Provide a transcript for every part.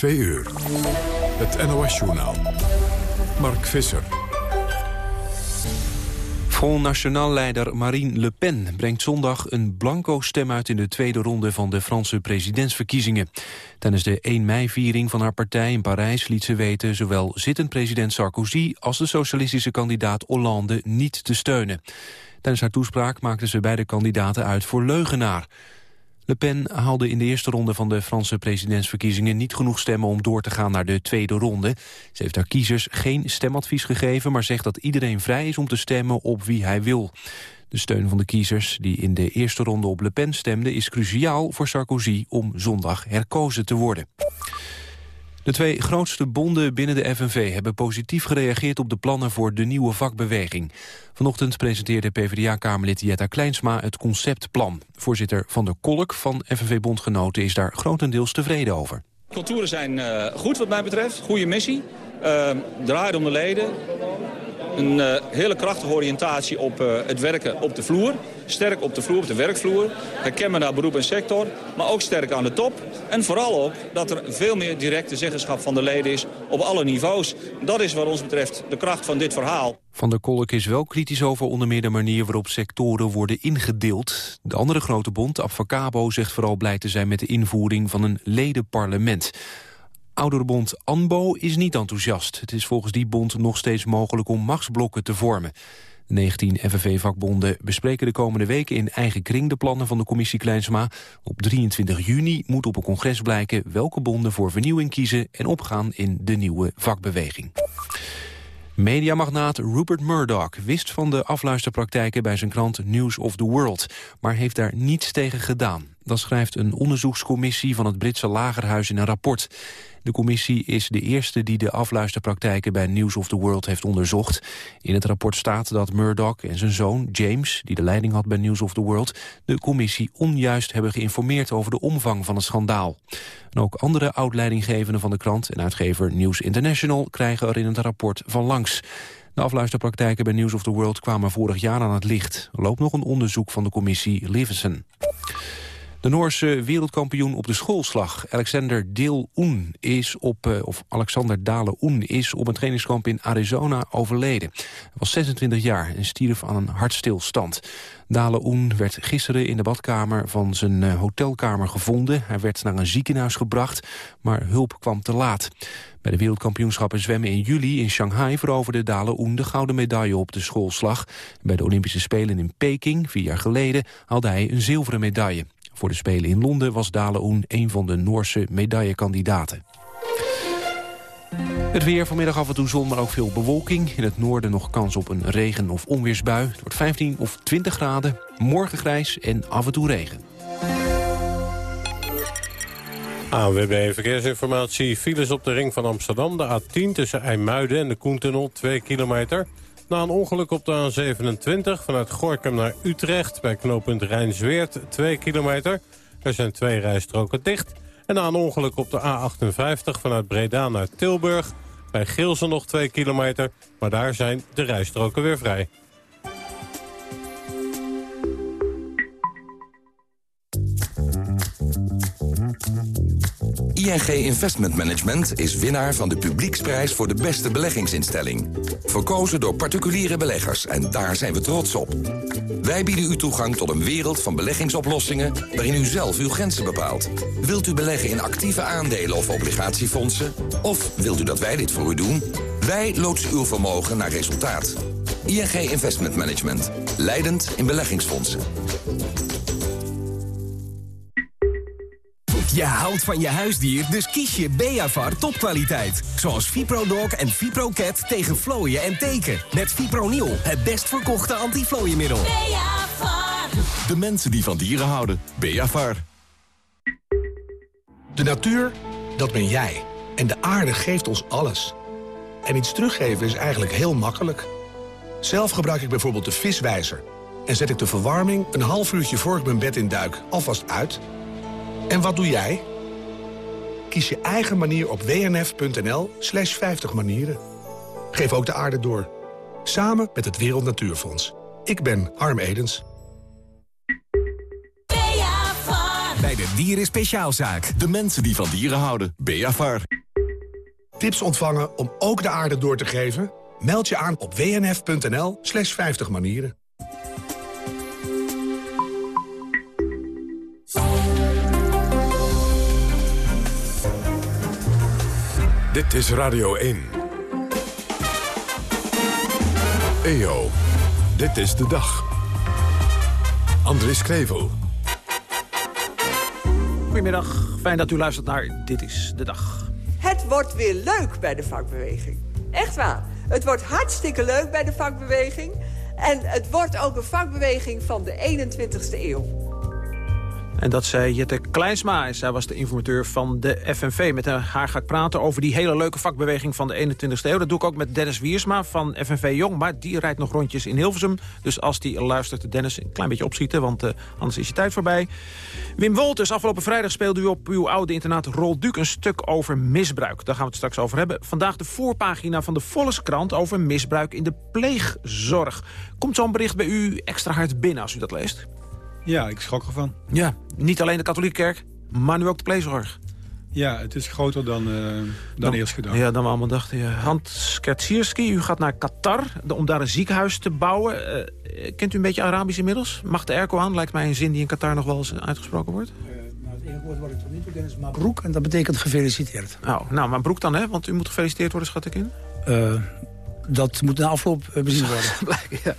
2 uur. Het NOS-journaal. Mark Visser. Front National-leider Marine Le Pen brengt zondag een blanco stem uit in de tweede ronde van de Franse presidentsverkiezingen. Tijdens de 1 mei-viering van haar partij in Parijs liet ze weten zowel zittend president Sarkozy als de socialistische kandidaat Hollande niet te steunen. Tijdens haar toespraak maakte ze beide kandidaten uit voor leugenaar. Le Pen haalde in de eerste ronde van de Franse presidentsverkiezingen niet genoeg stemmen om door te gaan naar de tweede ronde. Ze heeft haar kiezers geen stemadvies gegeven, maar zegt dat iedereen vrij is om te stemmen op wie hij wil. De steun van de kiezers die in de eerste ronde op Le Pen stemden is cruciaal voor Sarkozy om zondag herkozen te worden. De twee grootste bonden binnen de FNV hebben positief gereageerd op de plannen voor de nieuwe vakbeweging. Vanochtend presenteerde PvdA-kamerlid Jetta Kleinsma het conceptplan. Voorzitter Van der Kolk van FNV-bondgenoten is daar grotendeels tevreden over. Contouren zijn uh, goed wat mij betreft, goede missie. Uh, draait om de leden, een uh, hele krachtige oriëntatie op uh, het werken op de vloer. Sterk op de vloer, op de werkvloer. Herkennen naar beroep en sector. Maar ook sterk aan de top. En vooral ook dat er veel meer directe zeggenschap van de leden is op alle niveaus. Dat is wat ons betreft de kracht van dit verhaal. Van der Kolk is wel kritisch over onder meer de manier waarop sectoren worden ingedeeld. De andere grote bond, Abfacabo, zegt vooral blij te zijn met de invoering van een ledenparlement. Ouderbond ANBO is niet enthousiast. Het is volgens die bond nog steeds mogelijk om machtsblokken te vormen. De 19 FNV-vakbonden bespreken de komende weken in eigen kring de plannen van de commissie Kleinsma. Op 23 juni moet op een congres blijken welke bonden voor vernieuwing kiezen en opgaan in de nieuwe vakbeweging. Mediamagnaat Rupert Murdoch wist van de afluisterpraktijken bij zijn krant News of the World, maar heeft daar niets tegen gedaan. Dat schrijft een onderzoekscommissie van het Britse Lagerhuis in een rapport. De commissie is de eerste die de afluisterpraktijken bij News of the World heeft onderzocht. In het rapport staat dat Murdoch en zijn zoon James, die de leiding had bij News of the World, de commissie onjuist hebben geïnformeerd over de omvang van het schandaal. Ook andere oud-leidinggevenden van de krant en uitgever News International krijgen er in het rapport van langs. De afluisterpraktijken bij News of the World kwamen vorig jaar aan het licht. Er loopt nog een onderzoek van de commissie Leveson. De Noorse wereldkampioen op de schoolslag, Alexander Deel Oen, is op, uh, of Alexander Dale Oen, is op een trainingskamp in Arizona overleden. Hij was 26 jaar en stierf aan een hartstilstand. Dale Oen werd gisteren in de badkamer van zijn uh, hotelkamer gevonden. Hij werd naar een ziekenhuis gebracht, maar hulp kwam te laat. Bij de wereldkampioenschappen zwemmen in juli in Shanghai veroverde Dale Oen de gouden medaille op de schoolslag. Bij de Olympische Spelen in Peking, vier jaar geleden, haalde hij een zilveren medaille. Voor de Spelen in Londen was Daleoen een van de Noorse medaillekandidaten. Het weer vanmiddag af en toe zon, maar ook veel bewolking. In het noorden nog kans op een regen- of onweersbui. Het wordt 15 of 20 graden, morgen grijs en af en toe regen. AWB Verkeersinformatie. Files op de ring van Amsterdam. De A10 tussen IJmuiden en de Koentunnel, 2 kilometer. Na een ongeluk op de A27 vanuit Gorkum naar Utrecht... bij knooppunt Rijnsweert, 2 kilometer. Er zijn twee rijstroken dicht. En na een ongeluk op de A58 vanuit Breda naar Tilburg... bij Geelsen nog 2 kilometer, maar daar zijn de rijstroken weer vrij. ING Investment Management is winnaar van de publieksprijs voor de beste beleggingsinstelling. Verkozen door particuliere beleggers en daar zijn we trots op. Wij bieden u toegang tot een wereld van beleggingsoplossingen waarin u zelf uw grenzen bepaalt. Wilt u beleggen in actieve aandelen of obligatiefondsen? Of wilt u dat wij dit voor u doen? Wij loodsen uw vermogen naar resultaat. ING Investment Management. Leidend in beleggingsfondsen. Je houdt van je huisdier, dus kies je Beavar topkwaliteit. Zoals ViproDog en ViproCat tegen vlooien en teken. Met Fipronil, het best verkochte antiflooienmiddel. Beavar. De mensen die van dieren houden. Beavar. De natuur, dat ben jij. En de aarde geeft ons alles. En iets teruggeven is eigenlijk heel makkelijk. Zelf gebruik ik bijvoorbeeld de viswijzer. En zet ik de verwarming een half uurtje voor ik mijn bed in duik alvast uit... En wat doe jij? Kies je eigen manier op wnf.nl slash 50 manieren. Geef ook de aarde door. Samen met het Wereld Natuurfonds. Ik ben Harm Edens. Bij de Dieren Speciaalzaak. De mensen die van dieren houden. Beavar. Tips ontvangen om ook de aarde door te geven? Meld je aan op wnf.nl slash 50 manieren. Dit is Radio 1. EO, dit is de dag. Andries Krevel. Goedemiddag, fijn dat u luistert naar Dit is de Dag. Het wordt weer leuk bij de vakbeweging. Echt waar. Het wordt hartstikke leuk bij de vakbeweging. En het wordt ook een vakbeweging van de 21ste eeuw. En dat zei Jette Kleinsma. Zij was de informateur van de FNV. Met haar ga ik praten over die hele leuke vakbeweging van de 21ste eeuw. Dat doe ik ook met Dennis Wiersma van FNV Jong. Maar die rijdt nog rondjes in Hilversum. Dus als die luistert, Dennis, een klein beetje opschieten. Want uh, anders is je tijd voorbij. Wim Wolters, afgelopen vrijdag speelde u op uw oude internaat Rolduc een stuk over misbruik. Daar gaan we het straks over hebben. Vandaag de voorpagina van de Volkskrant over misbruik in de pleegzorg. Komt zo'n bericht bij u extra hard binnen als u dat leest? Ja, ik schrok ervan. Ja, niet alleen de katholieke kerk, maar nu ook de pleegzorg. Ja, het is groter dan, uh, dan, dan, eerst gedacht. Ja, dan we allemaal dachten. Ja. Hans Kertsierski, u gaat naar Qatar om daar een ziekenhuis te bouwen. Uh, kent u een beetje Arabisch inmiddels? Mag de airco aan? Lijkt mij een zin die in Qatar nog wel eens uitgesproken wordt. Uh, nou, het enige woord wat ik tot nu toe ken is Mabroek en dat betekent gefeliciteerd. Oh, nou, Mabroek dan, hè? Want u moet gefeliciteerd worden, schat ik in. Dat moet na afloop bezien worden. ja.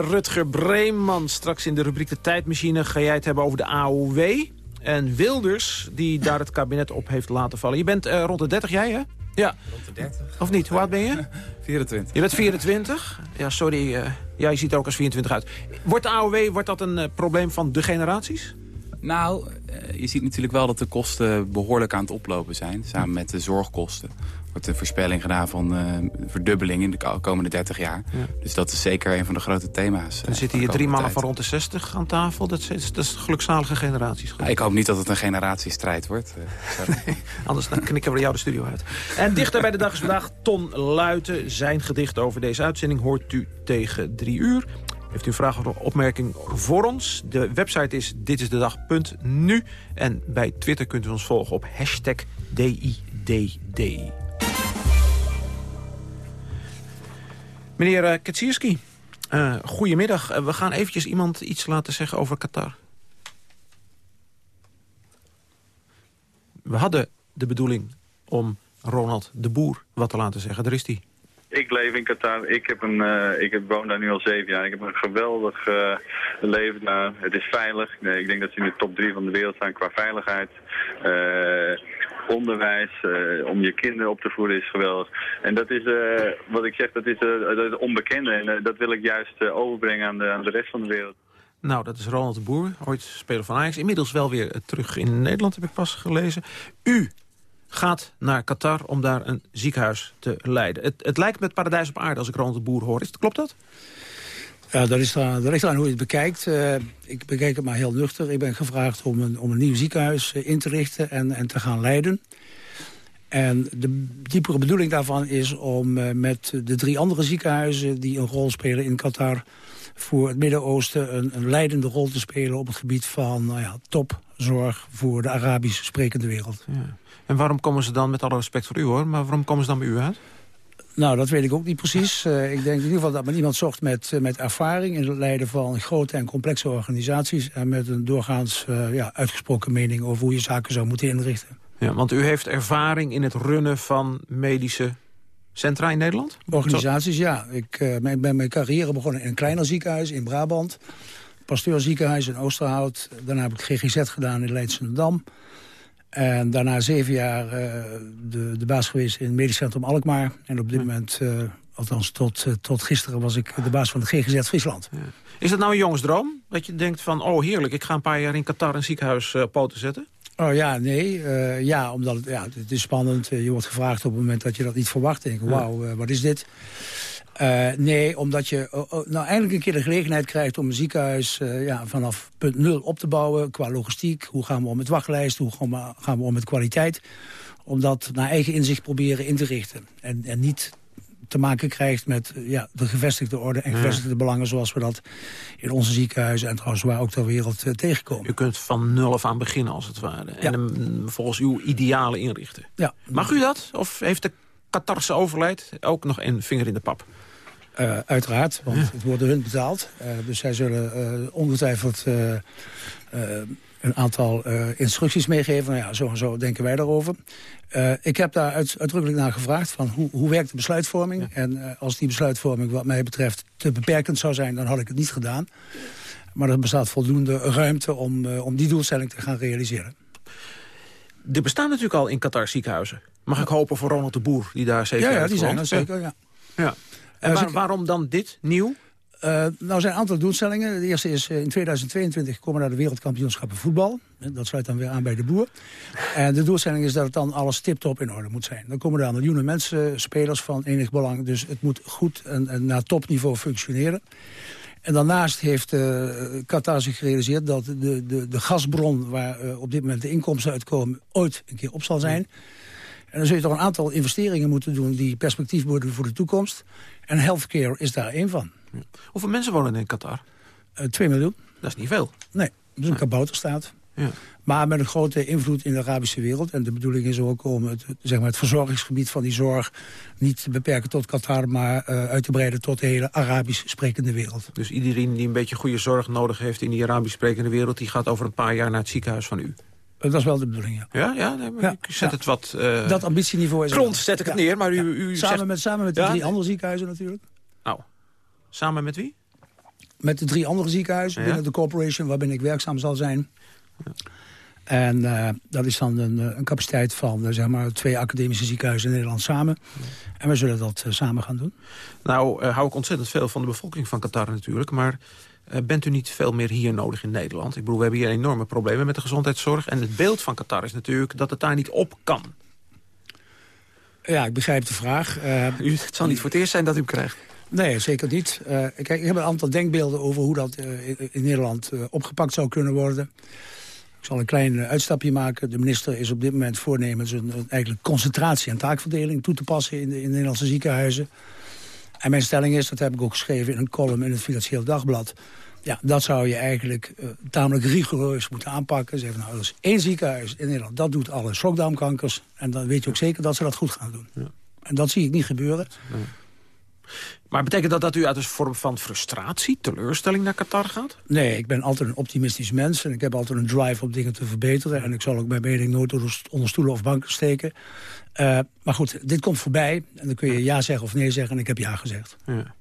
uh, Rutger Breeman, straks in de rubriek De Tijdmachine... ga jij het hebben over de AOW. En Wilders, die daar het kabinet op heeft laten vallen. Je bent uh, rond de 30, jij hè? Ja. Rond de 30. Of niet? Hoe oud ben je? 24. Je bent 24? Ja, sorry. Uh, ja, je ziet er ook als 24 uit. Wordt de AOW wordt dat een probleem van de generaties? Nou, je ziet natuurlijk wel dat de kosten behoorlijk aan het oplopen zijn. Samen met de zorgkosten wordt een voorspelling gedaan van uh, verdubbeling in de komende 30 jaar. Ja. Dus dat is zeker een van de grote thema's. Er zitten hier drie mannen van rond de 60 aan tafel. Dat is, dat is gelukzalige generaties. Ja, ik hoop niet dat het een generatiestrijd wordt. nee, anders dan knikken we jou de studio uit. En dichter bij de dag is vandaag Ton Luiten. Zijn gedicht over deze uitzending hoort u tegen drie uur. Heeft u een vraag of opmerking voor ons? De website is ditisdedag.nu. En bij Twitter kunt u ons volgen op hashtag DIDD. Meneer uh, Katsierski, uh, goedemiddag. Uh, we gaan eventjes iemand iets laten zeggen over Qatar. We hadden de bedoeling om Ronald de Boer wat te laten zeggen. Daar is hij. Ik leef in Qatar. Ik, heb een, uh, ik woon daar nu al zeven jaar. Ik heb een geweldig uh, leven daar. Het is veilig. Nee, ik denk dat ze in de top drie van de wereld staan qua veiligheid. Uh, onderwijs, om je kinderen op te voeden is geweldig. En dat is, wat ik zeg, dat is, is onbekende. En dat wil ik juist overbrengen aan de, aan de rest van de wereld. Nou, dat is Ronald de Boer, ooit speler van Ajax. Inmiddels wel weer terug in Nederland, heb ik pas gelezen. U gaat naar Qatar om daar een ziekenhuis te leiden. Het, het lijkt met paradijs op aarde als ik Ronald de Boer hoor. Is, klopt dat? Ja, dat, is daar, dat ligt aan hoe je het bekijkt. Uh, ik bekijk het maar heel nuchter. Ik ben gevraagd om een, om een nieuw ziekenhuis in te richten en, en te gaan leiden. En de diepere bedoeling daarvan is om uh, met de drie andere ziekenhuizen... die een rol spelen in Qatar voor het Midden-Oosten... Een, een, leidende rol te spelen op het gebied van nou ja, topzorg... voor de Arabisch sprekende wereld. Ja. En waarom komen ze dan, met alle respect voor u hoor... maar waarom komen ze dan bij u uit? Nou, dat weet ik ook niet precies. Uh, ik denk in ieder geval dat men iemand zocht met, uh, met ervaring... in het leiden van grote en complexe organisaties... en met een doorgaans uh, ja, uitgesproken mening over hoe je zaken zou moeten inrichten. Ja, want u heeft ervaring in het runnen van medische centra in Nederland? Organisaties, ja. Ik ben mijn carrière begonnen in een kleiner ziekenhuis in Brabant. Pasteurziekenhuis in Oosterhout. Daarna heb ik GGZ gedaan in Leidschendam. En daarna zeven jaar uh, de, de baas geweest in het medisch centrum Alkmaar. En op dit moment, uh, althans tot, uh, tot gisteren, was ik de baas van het GGZ Friesland. Ja. Is dat nou een jongensdroom? Dat je denkt van, oh heerlijk, ik ga een paar jaar in Qatar een ziekenhuis op poten zetten? Oh ja, nee. ja, omdat het, ja, het is spannend. je wordt gevraagd op het moment dat je dat niet verwacht. Denk, wauw, wat is dit? Uh, nee, omdat je uh, nou eindelijk een keer de gelegenheid krijgt om een ziekenhuis uh, ja, vanaf punt nul op te bouwen. Qua logistiek, hoe gaan we om met wachtlijsten, hoe gaan we, gaan we om met kwaliteit. Om dat naar eigen inzicht proberen in te richten. En, en niet te maken krijgt met ja, de gevestigde orde en gevestigde belangen... zoals we dat in onze ziekenhuizen en trouwens waar ook ter wereld tegenkomen. U kunt van nul af aan beginnen als het ware. En hem volgens uw idealen inrichten. Ja. Mag u dat? Of heeft de Qatarse overheid ook nog een vinger in de pap? Uh, uiteraard, want het wordt hun betaald. Uh, dus zij zullen uh, ongetwijfeld een aantal instructies meegeven. Nou ja, zo en zo denken wij daarover. ik heb daar uit, uitdrukkelijk naar gevraagd van hoe, hoe werkt de besluitvorming. Ja. En als die besluitvorming wat mij betreft te beperkend zou zijn... dan had ik het niet gedaan. Maar er bestaat voldoende ruimte om, om die doelstelling te gaan realiseren. Er bestaan natuurlijk al in Qatar ziekenhuizen. Mag ik hopen voor Ronald de Boer, die daar zeker Ja, ja die zijn er zeker, ja. ja. En waar, waarom dan dit, nieuw? Uh, nou, zijn een aantal doelstellingen. De eerste is uh, in 2022 komen naar de wereldkampioenschappen voetbal. Dat sluit dan weer aan bij de boer. En de doelstelling is dat het dan alles tip-top in orde moet zijn. Dan komen daar miljoenen mensen, spelers van enig belang. Dus het moet goed en, en naar topniveau functioneren. En daarnaast heeft uh, Qatar zich gerealiseerd dat de, de, de gasbron... waar op dit moment de inkomsten uitkomen, ooit een keer op zal zijn. En dan zul je toch een aantal investeringen moeten doen... die perspectief worden voor de toekomst. En healthcare is daar één van. Ja. Hoeveel mensen wonen in Qatar? Uh, 2 miljoen. Dat is niet veel. Nee, dat is een kabouterstaat. Ja. Maar met een grote invloed in de Arabische wereld. En de bedoeling is ook om het, zeg maar het verzorgingsgebied van die zorg... niet te beperken tot Qatar, maar uh, uit te breiden tot de hele Arabisch sprekende wereld. Dus iedereen die een beetje goede zorg nodig heeft in die Arabisch sprekende wereld... die gaat over een paar jaar naar het ziekenhuis van u? Dat is wel de bedoeling, ja. Ja, ja, nee, ja ik zet ja. het wat... Uh, dat ambitieniveau is... Grond zet ik het neer, maar u, u samen, zegt... met, samen met de drie andere ziekenhuizen natuurlijk. Nou, samen met wie? Met de drie andere ziekenhuizen binnen de corporation... waarbinnen ik werkzaam zal zijn. En uh, dat is dan een, een capaciteit van uh, zeg maar, twee academische ziekenhuizen in Nederland samen. En we zullen dat uh, samen gaan doen. Nou, hou ik ontzettend veel van de bevolking van Qatar natuurlijk. Maar bent u niet veel meer hier nodig in Nederland? Ik bedoel, we hebben hier enorme problemen met de gezondheidszorg. En het beeld van Qatar is natuurlijk dat het daar niet op kan. Ja, ik begrijp de vraag. u, het zal niet voor het eerst zijn dat u hem krijgt. Nee, zeker niet. Uh, kijk, ik heb een aantal denkbeelden over hoe dat uh, in, in, Nederland uh, opgepakt zou kunnen worden. Ik zal een klein uitstapje maken. De minister is op dit moment voornemens een, een eigenlijk concentratie- en taakverdeling toe te passen in de, in de Nederlandse ziekenhuizen. En mijn stelling is, dat heb ik ook geschreven in een column in het Financieel Dagblad. Ja, dat zou je eigenlijk tamelijk rigoureus moeten aanpakken. Zeggen, nou, er is één ziekenhuis in Nederland, dat doet alle slokdarmkankers. En dan weet je ook zeker dat ze dat goed gaan doen. Ja. En dat zie ik niet gebeuren. Maar betekent dat dat u uit een vorm van frustratie, teleurstelling naar Qatar gaat? Nee, ik ben altijd een optimistisch mens. En ik heb altijd een drive om dingen te verbeteren. En ik zal ook mijn mening nooit onder stoelen of banken steken. Uh, maar goed, dit komt voorbij. En dan kun je ja zeggen of nee zeggen. En ik heb ja gezegd. Ja.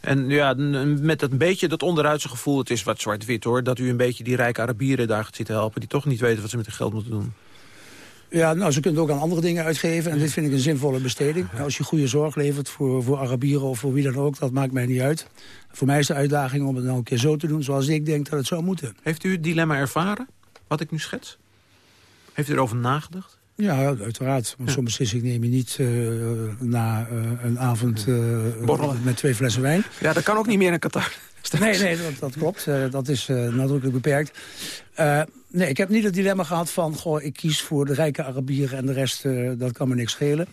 En ja, met een beetje dat onderuitse gevoel, het is wat zwart-wit hoor... dat u een beetje die rijke Arabieren daar gaat zitten helpen... die toch niet weten wat ze met hun geld moeten doen. Ja, nou, ze kunnen het ook aan andere dingen uitgeven. En dit vind ik een zinvolle besteding. Als je goede zorg levert voor, voor Arabieren of voor wie dan ook, dat maakt mij niet uit. Voor mij is de uitdaging om het nou een keer zo te doen zoals ik denk dat het zou moeten. Heeft u het dilemma ervaren, wat ik nu schets? Heeft u erover nagedacht? Ja, uiteraard. Want zo'n beslissing neem je niet uh, na uh, een avond uh, met twee flessen wijn. Ja, dat kan ook niet meer in Qatar. Nee, nee, dat, dat klopt. dat is nadrukkelijk beperkt. nee, ik heb niet het dilemma gehad van... Goh, ik kies voor de rijke Arabieren en de rest, dat kan me niks schelen.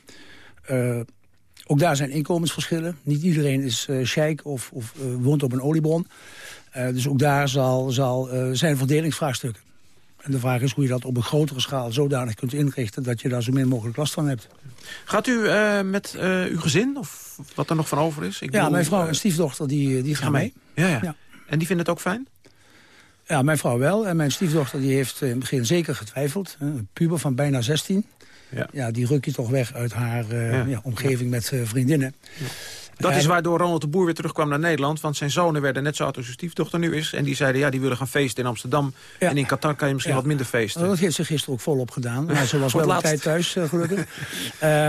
ook daar zijn inkomensverschillen. Niet iedereen is sheik of, of woont op een oliebron. dus ook daar zal, zal, zijn verdelingsvraagstukken. En de vraag is hoe je dat op een grotere schaal zodanig kunt inrichten... dat je daar zo min mogelijk last van hebt. Gaat u uh, met uh, uw gezin, of wat er nog van over is? Ik ja, bedoel, mijn vrouw en stiefdochter die, die gaan mee. mee. Ja, ja, ja. En die vinden het ook fijn? Ja, mijn vrouw wel. En mijn stiefdochter die heeft in het begin zeker getwijfeld. Een puber van bijna 16. Ja. ja die ruk je toch weg uit haar uh, ja. Ja, omgeving met vriendinnen. Dat is waardoor Ronald de Boer weer terugkwam naar Nederland. Want zijn zonen werden net zo oud als stiefdochter nu is. En die zeiden, ja, die willen gaan feesten in Amsterdam. Ja. En in Qatar kan je misschien ja. wat minder feesten. Dat heeft ze gisteren ook volop gedaan. Maar ze was wel een tijd thuis, uh, gelukkig. uh,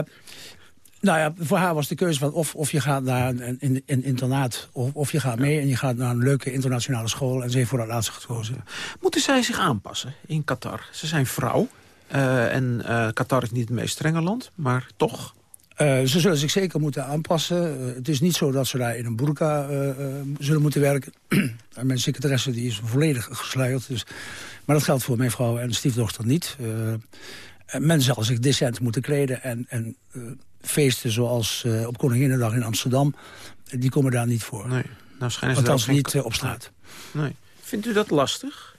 nou ja, voor haar was de keuze van of, of je gaat naar een, een, een internaat... Of, of je gaat mee en je gaat naar een leuke internationale school. En ze heeft voor dat laatste gekozen. Moeten zij zich aanpassen in Qatar? Ze zijn vrouw. Uh, en Qatar is niet het meest strenge land, maar toch... Uh, ze zullen zich zeker moeten aanpassen. Uh, het is niet zo dat ze daar in een burka uh, zullen moeten werken. mijn secretaresse die is volledig gesluierd. Dus, maar dat geldt voor mijn vrouw en stiefdochter niet. Men zal zich decent moeten kleden. En, en feesten zoals op Koninginnedag in Amsterdam... die komen daar niet voor. Nee, nou schijnen ze Althans niet op straat. Nee. Vindt u dat lastig?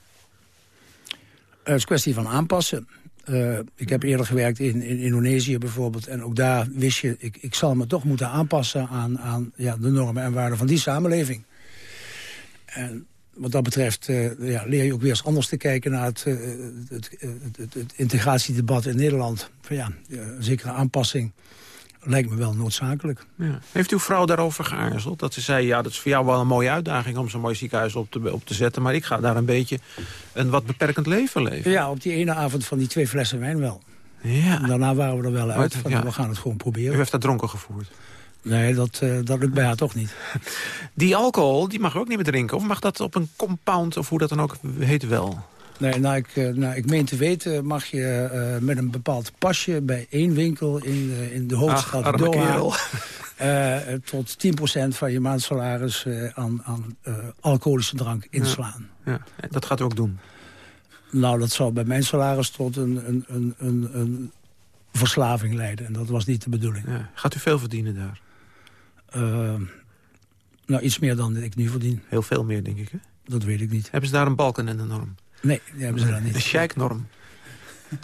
het is een kwestie van aanpassen. Uh, ik heb eerder gewerkt in, in Indonesië bijvoorbeeld. En ook daar wist je, ik, ik zal me toch moeten aanpassen aan, aan ja, de normen en waarden van die samenleving. En wat dat betreft uh, ja, leer je ook weer eens anders te kijken naar het, uh, het, het, het, integratiedebat in Nederland. Van ja, een zekere aanpassing lijkt me wel noodzakelijk. Ja. Heeft uw vrouw daarover geaarzeld? Dat ze zei, ja, dat is voor jou wel een mooie uitdaging... om zo'n mooi ziekenhuis op te, op te zetten... maar ik ga daar een beetje een wat beperkend leven leven. Ja, op die ene avond van die twee flessen wijn wel. Ja. daarna waren we er wel uit. Van, We gaan het gewoon proberen. U heeft dat dronken gevoerd? Nee, dat, uh, dat lukt bij haar toch niet. Die alcohol, die mag u ook niet meer drinken? Of mag dat op een compound, of hoe dat dan ook heet, wel? Nee, nou ik, eh, nou, ik meen te weten mag je uh, met een bepaald pasje... bij één winkel in, uh, in de hoofdstad Ach, Doha... Uh, tot 10% van je maandsalaris aan, aan alcoholische drank inslaan. Ja, ja, dat gaat u ook doen? Nou, dat zou bij mijn salaris tot een, een, een, een, een verslaving leiden. En dat was niet de bedoeling. Ja. Gaat u veel verdienen daar? nou, iets meer dan ik nu verdien. Heel veel meer, denk ik, hè? Dat weet ik niet. Hebben ze daar een balken en een norm? Nee, die hebben ze daar niet. De sheiknorm.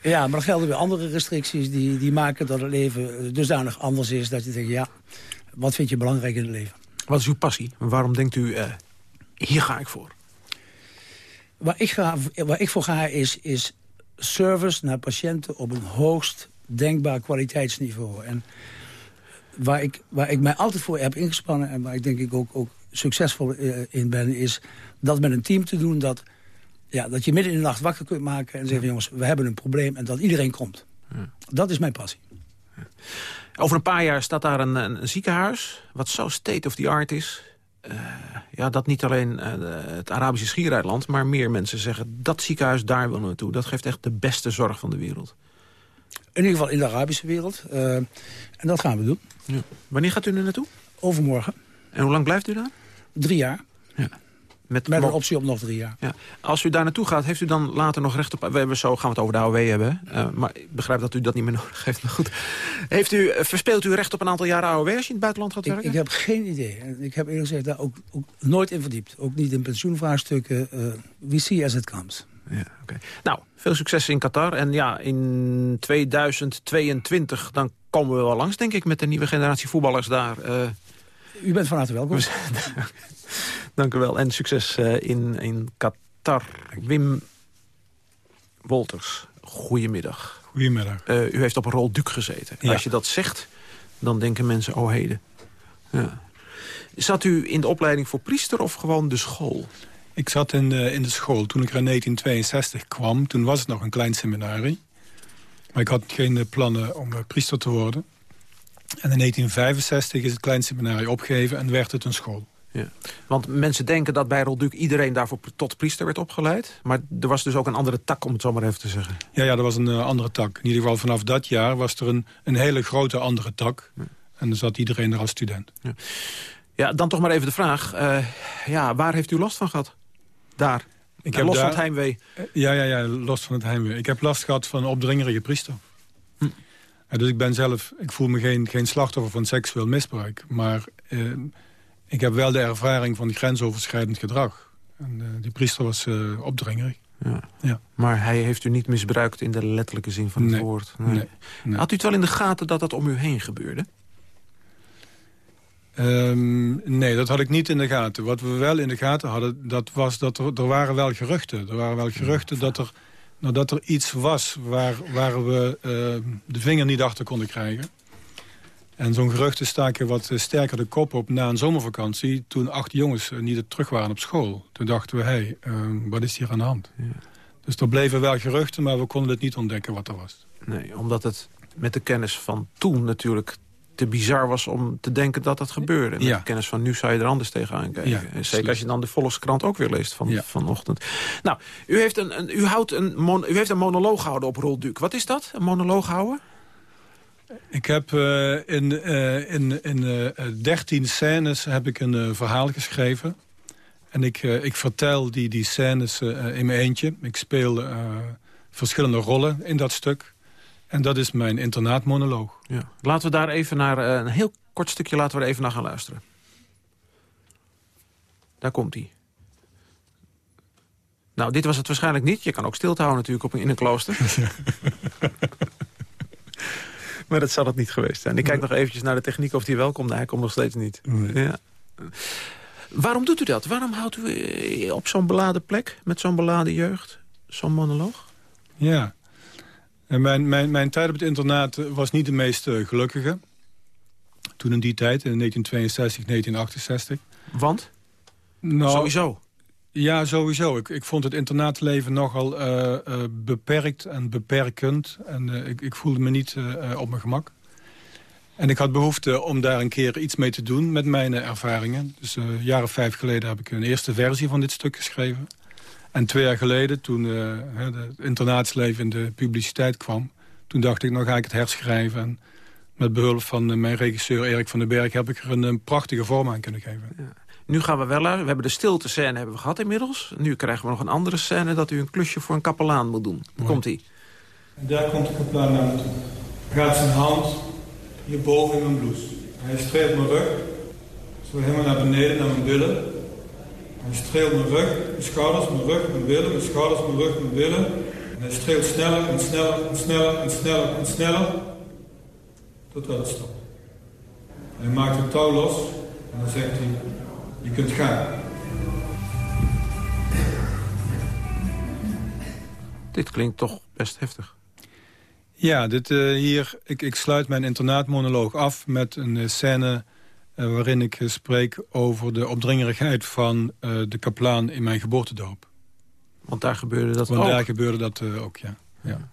Ja, maar er gelden weer andere restricties die, die maken dat het leven dusdanig anders is... dat je denkt, ja, wat vind je belangrijk in het leven? Wat is uw passie? Waarom denkt u, uh, hier ga ik voor? Waar ik, ga, waar ik voor ga is, is service naar patiënten op een hoogst denkbaar kwaliteitsniveau. En waar ik, waar ik mij altijd voor heb ingespannen... en waar ik denk ik ook, ook succesvol uh, in ben... is dat met een team te doen dat ja, dat je midden in de nacht wakker kunt maken en zeggen... jongens, we hebben een probleem en dat iedereen komt. Ja. Dat is mijn passie. Over een paar jaar staat daar een, een, ziekenhuis... wat zo state of the art is... Uh, ja, dat niet alleen uh, het Arabische schiereiland... maar meer mensen zeggen, dat ziekenhuis, daar willen we naartoe. Dat geeft echt de beste zorg van de wereld. In ieder geval in de Arabische wereld. Uh, en dat gaan we doen. Ja. Wanneer gaat u er naartoe? Overmorgen. En hoe lang blijft u daar? Drie jaar. Ja. Met, met een optie op nog drie jaar. Ja. Als u daar naartoe gaat, heeft u dan later nog recht op... We hebben zo gaan we het over de AOW hebben. Uh, maar ik begrijp dat u dat niet meer nodig heeft. Maar goed. Heeft u, uh, verspeelt u recht op een aantal jaren AOW als je in het buitenland gaat werken? Ik, ik heb geen idee. Ik heb eerlijk gezegd daar ook, ook, nooit in verdiept. Ook niet in pensioenvraagstukken. Uh, we see as it comes. Ja, okay. Nou, veel succes in Qatar. En ja, in 2022 dan komen we wel langs, denk ik... met de nieuwe generatie voetballers daar. U bent van harte welkom. Dank u wel. En succes uh, in, in Qatar. Wim Wolters, goedemiddag. Goedemiddag. Uh, u heeft op een rol Duc gezeten. Ja. Als je dat zegt, dan denken mensen, oh heden. Ja. Zat u in de opleiding voor priester of gewoon de school? Ik zat in de, in de school. Toen ik er in 1962 kwam, toen was het nog een klein seminarie. Maar ik had geen plannen om priester te worden. En in 1965 is het klein seminarie opgegeven en werd het een school. Ja. Want mensen denken dat bij Rolduc iedereen daarvoor tot priester werd opgeleid. Maar er was dus ook een andere tak, om het zo maar even te zeggen. Ja, ja er was een uh, andere tak. In ieder geval vanaf dat jaar was er een, een hele grote andere tak. En dan zat iedereen er als student. Ja, ja dan toch maar even de vraag. Uh, ja, waar heeft u last van gehad? Daar. Ik heb los daar, van het heimwee. Ja, ja, ja, los van het heimwee. Ik heb last gehad van een opdringerige priester. Dus ik ben zelf, ik voel me geen, geen slachtoffer van seksueel misbruik. Maar... Uh, ik heb wel de ervaring van grensoverschrijdend gedrag. En uh, die priester was uh, opdringerig. Ja. ja. Maar hij heeft u niet misbruikt in de letterlijke zin van het woord? Nee. nee. Had u het wel in de gaten dat dat om u heen gebeurde? Um, nee, dat had ik niet in de gaten. Wat we wel in de gaten hadden, dat was dat er, er waren wel geruchten. Er waren wel geruchten dat er, nou, dat er iets was waar, waar we uh, de vinger niet achter konden krijgen. En zo'n geruchten staken wat eh, sterker de kop op na een zomervakantie... toen acht jongens eh, niet terug waren op school. Toen dachten we, hé, hey, uh, wat is hier aan de hand? Ja. Dus er bleven wel geruchten, maar we konden het niet ontdekken wat er was. Nee, omdat het met de kennis van toen natuurlijk te bizar was om te denken dat dat gebeurde. Met ja. de kennis van nu zou je er anders tegenaan kijken. Ja, Zeker als je dan de Volkskrant ook weer leest van, vanochtend. Nou, u heeft een, een, u houdt een, mon, u heeft een monoloog gehouden op Rolduc. Wat is dat, een monoloog houden? Ik heb uh, in, uh, in, in uh, 13 scènes heb ik een verhaal geschreven. En ik, ik vertel die, die scènes in mijn eentje. Ik speel verschillende rollen in dat stuk. En dat is mijn internaatmonoloog. Ja. Laten we daar even naar, eh, een heel kort stukje laten we er even naar gaan luisteren. Daar komt hij. Nou, dit was het waarschijnlijk niet. Je kan ook stilte houden natuurlijk op, in een klooster. maar dat zal het niet geweest zijn. Ik kijk nog eventjes naar de techniek of die wel komt. Nee, hij komt nog steeds niet. Ja. Waarom doet u dat? Waarom houdt u eh, op zo'n beladen plek... met zo'n beladen jeugd, zo'n monoloog? Ja. En mijn, mijn, mijn tijd op het internaat was niet de meest eh, gelukkige. Toen in die tijd, in 1962, 1968. Want? Nou, Sowieso? Ja, sowieso. Ik, ik vond het internaatleven nogal uh, uh, beperkt en beperkend. En uh, ik, ik, voelde me niet op mijn gemak. En ik had behoefte om daar een keer iets mee te doen met mijn ervaringen. Dus een jaar of vijf geleden heb ik een eerste versie van dit stuk geschreven. En twee jaar geleden, toen het internaatsleven in de publiciteit kwam... toen dacht ik, nou ga ik het herschrijven. En met behulp van mijn regisseur Erik van den Berg... heb ik er een, een prachtige vorm aan kunnen geven. Ja. Nu gaan we wel We hebben de stilte scène hebben we gehad inmiddels. Nu krijgen we nog een andere scène dat u een klusje voor een kapelaan moet doen. Daar komt hij. En daar komt de kapelaan naar me toe. Hij gaat zijn hand hierboven in mijn blouse. Hij streelt mijn rug. Zo helemaal naar beneden, naar mijn billen. Hij streelt mijn rug, mijn schouders, mijn rug, mijn billen, mijn schouders, mijn rug, mijn billen. En hij streelt sneller en sneller en sneller en sneller en sneller. Totdat het stopt. Hij maakt het touw los en dan zegt hij... Je kunt gaan. Dit klinkt toch best heftig. Ja, dit, uh, hier, ik, ik sluit mijn internaatmonoloog af met een uh, scène... Uh, waarin ik spreek over de opdringerigheid van de kaplaan in mijn geboortedorp. Want daar gebeurde dat Want ook? daar gebeurde dat ook, ja. ja.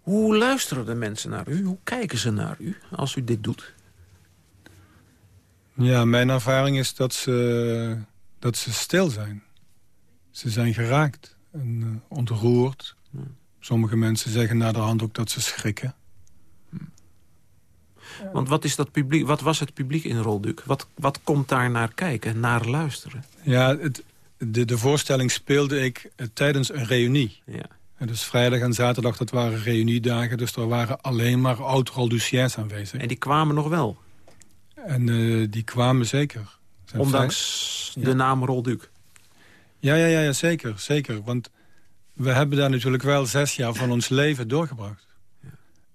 Hoe luisteren de mensen naar u? Hoe kijken ze naar u als u dit doet? Ja, mijn ervaring is dat ze, dat ze stil zijn. Ze zijn geraakt en ontroerd. Sommige mensen zeggen na de hand ook dat ze schrikken. Want wat, is dat publiek, wat was het publiek in Rolduk? Wat, wat komt daar naar kijken, naar luisteren? Ja, het, de, de voorstelling speelde ik uh, tijdens een reunie. Ja. En dus vrijdag en zaterdag, dat waren reuniedagen. Dus er waren alleen maar oud-Rolduciërs aanwezig. En die kwamen nog wel? En uh, die kwamen zeker. Zijn Ondanks vrij... de ja. naam Rolduc? Ja, ja, ja, ja, zeker, zeker. Want we hebben daar natuurlijk wel zes jaar van ons leven doorgebracht.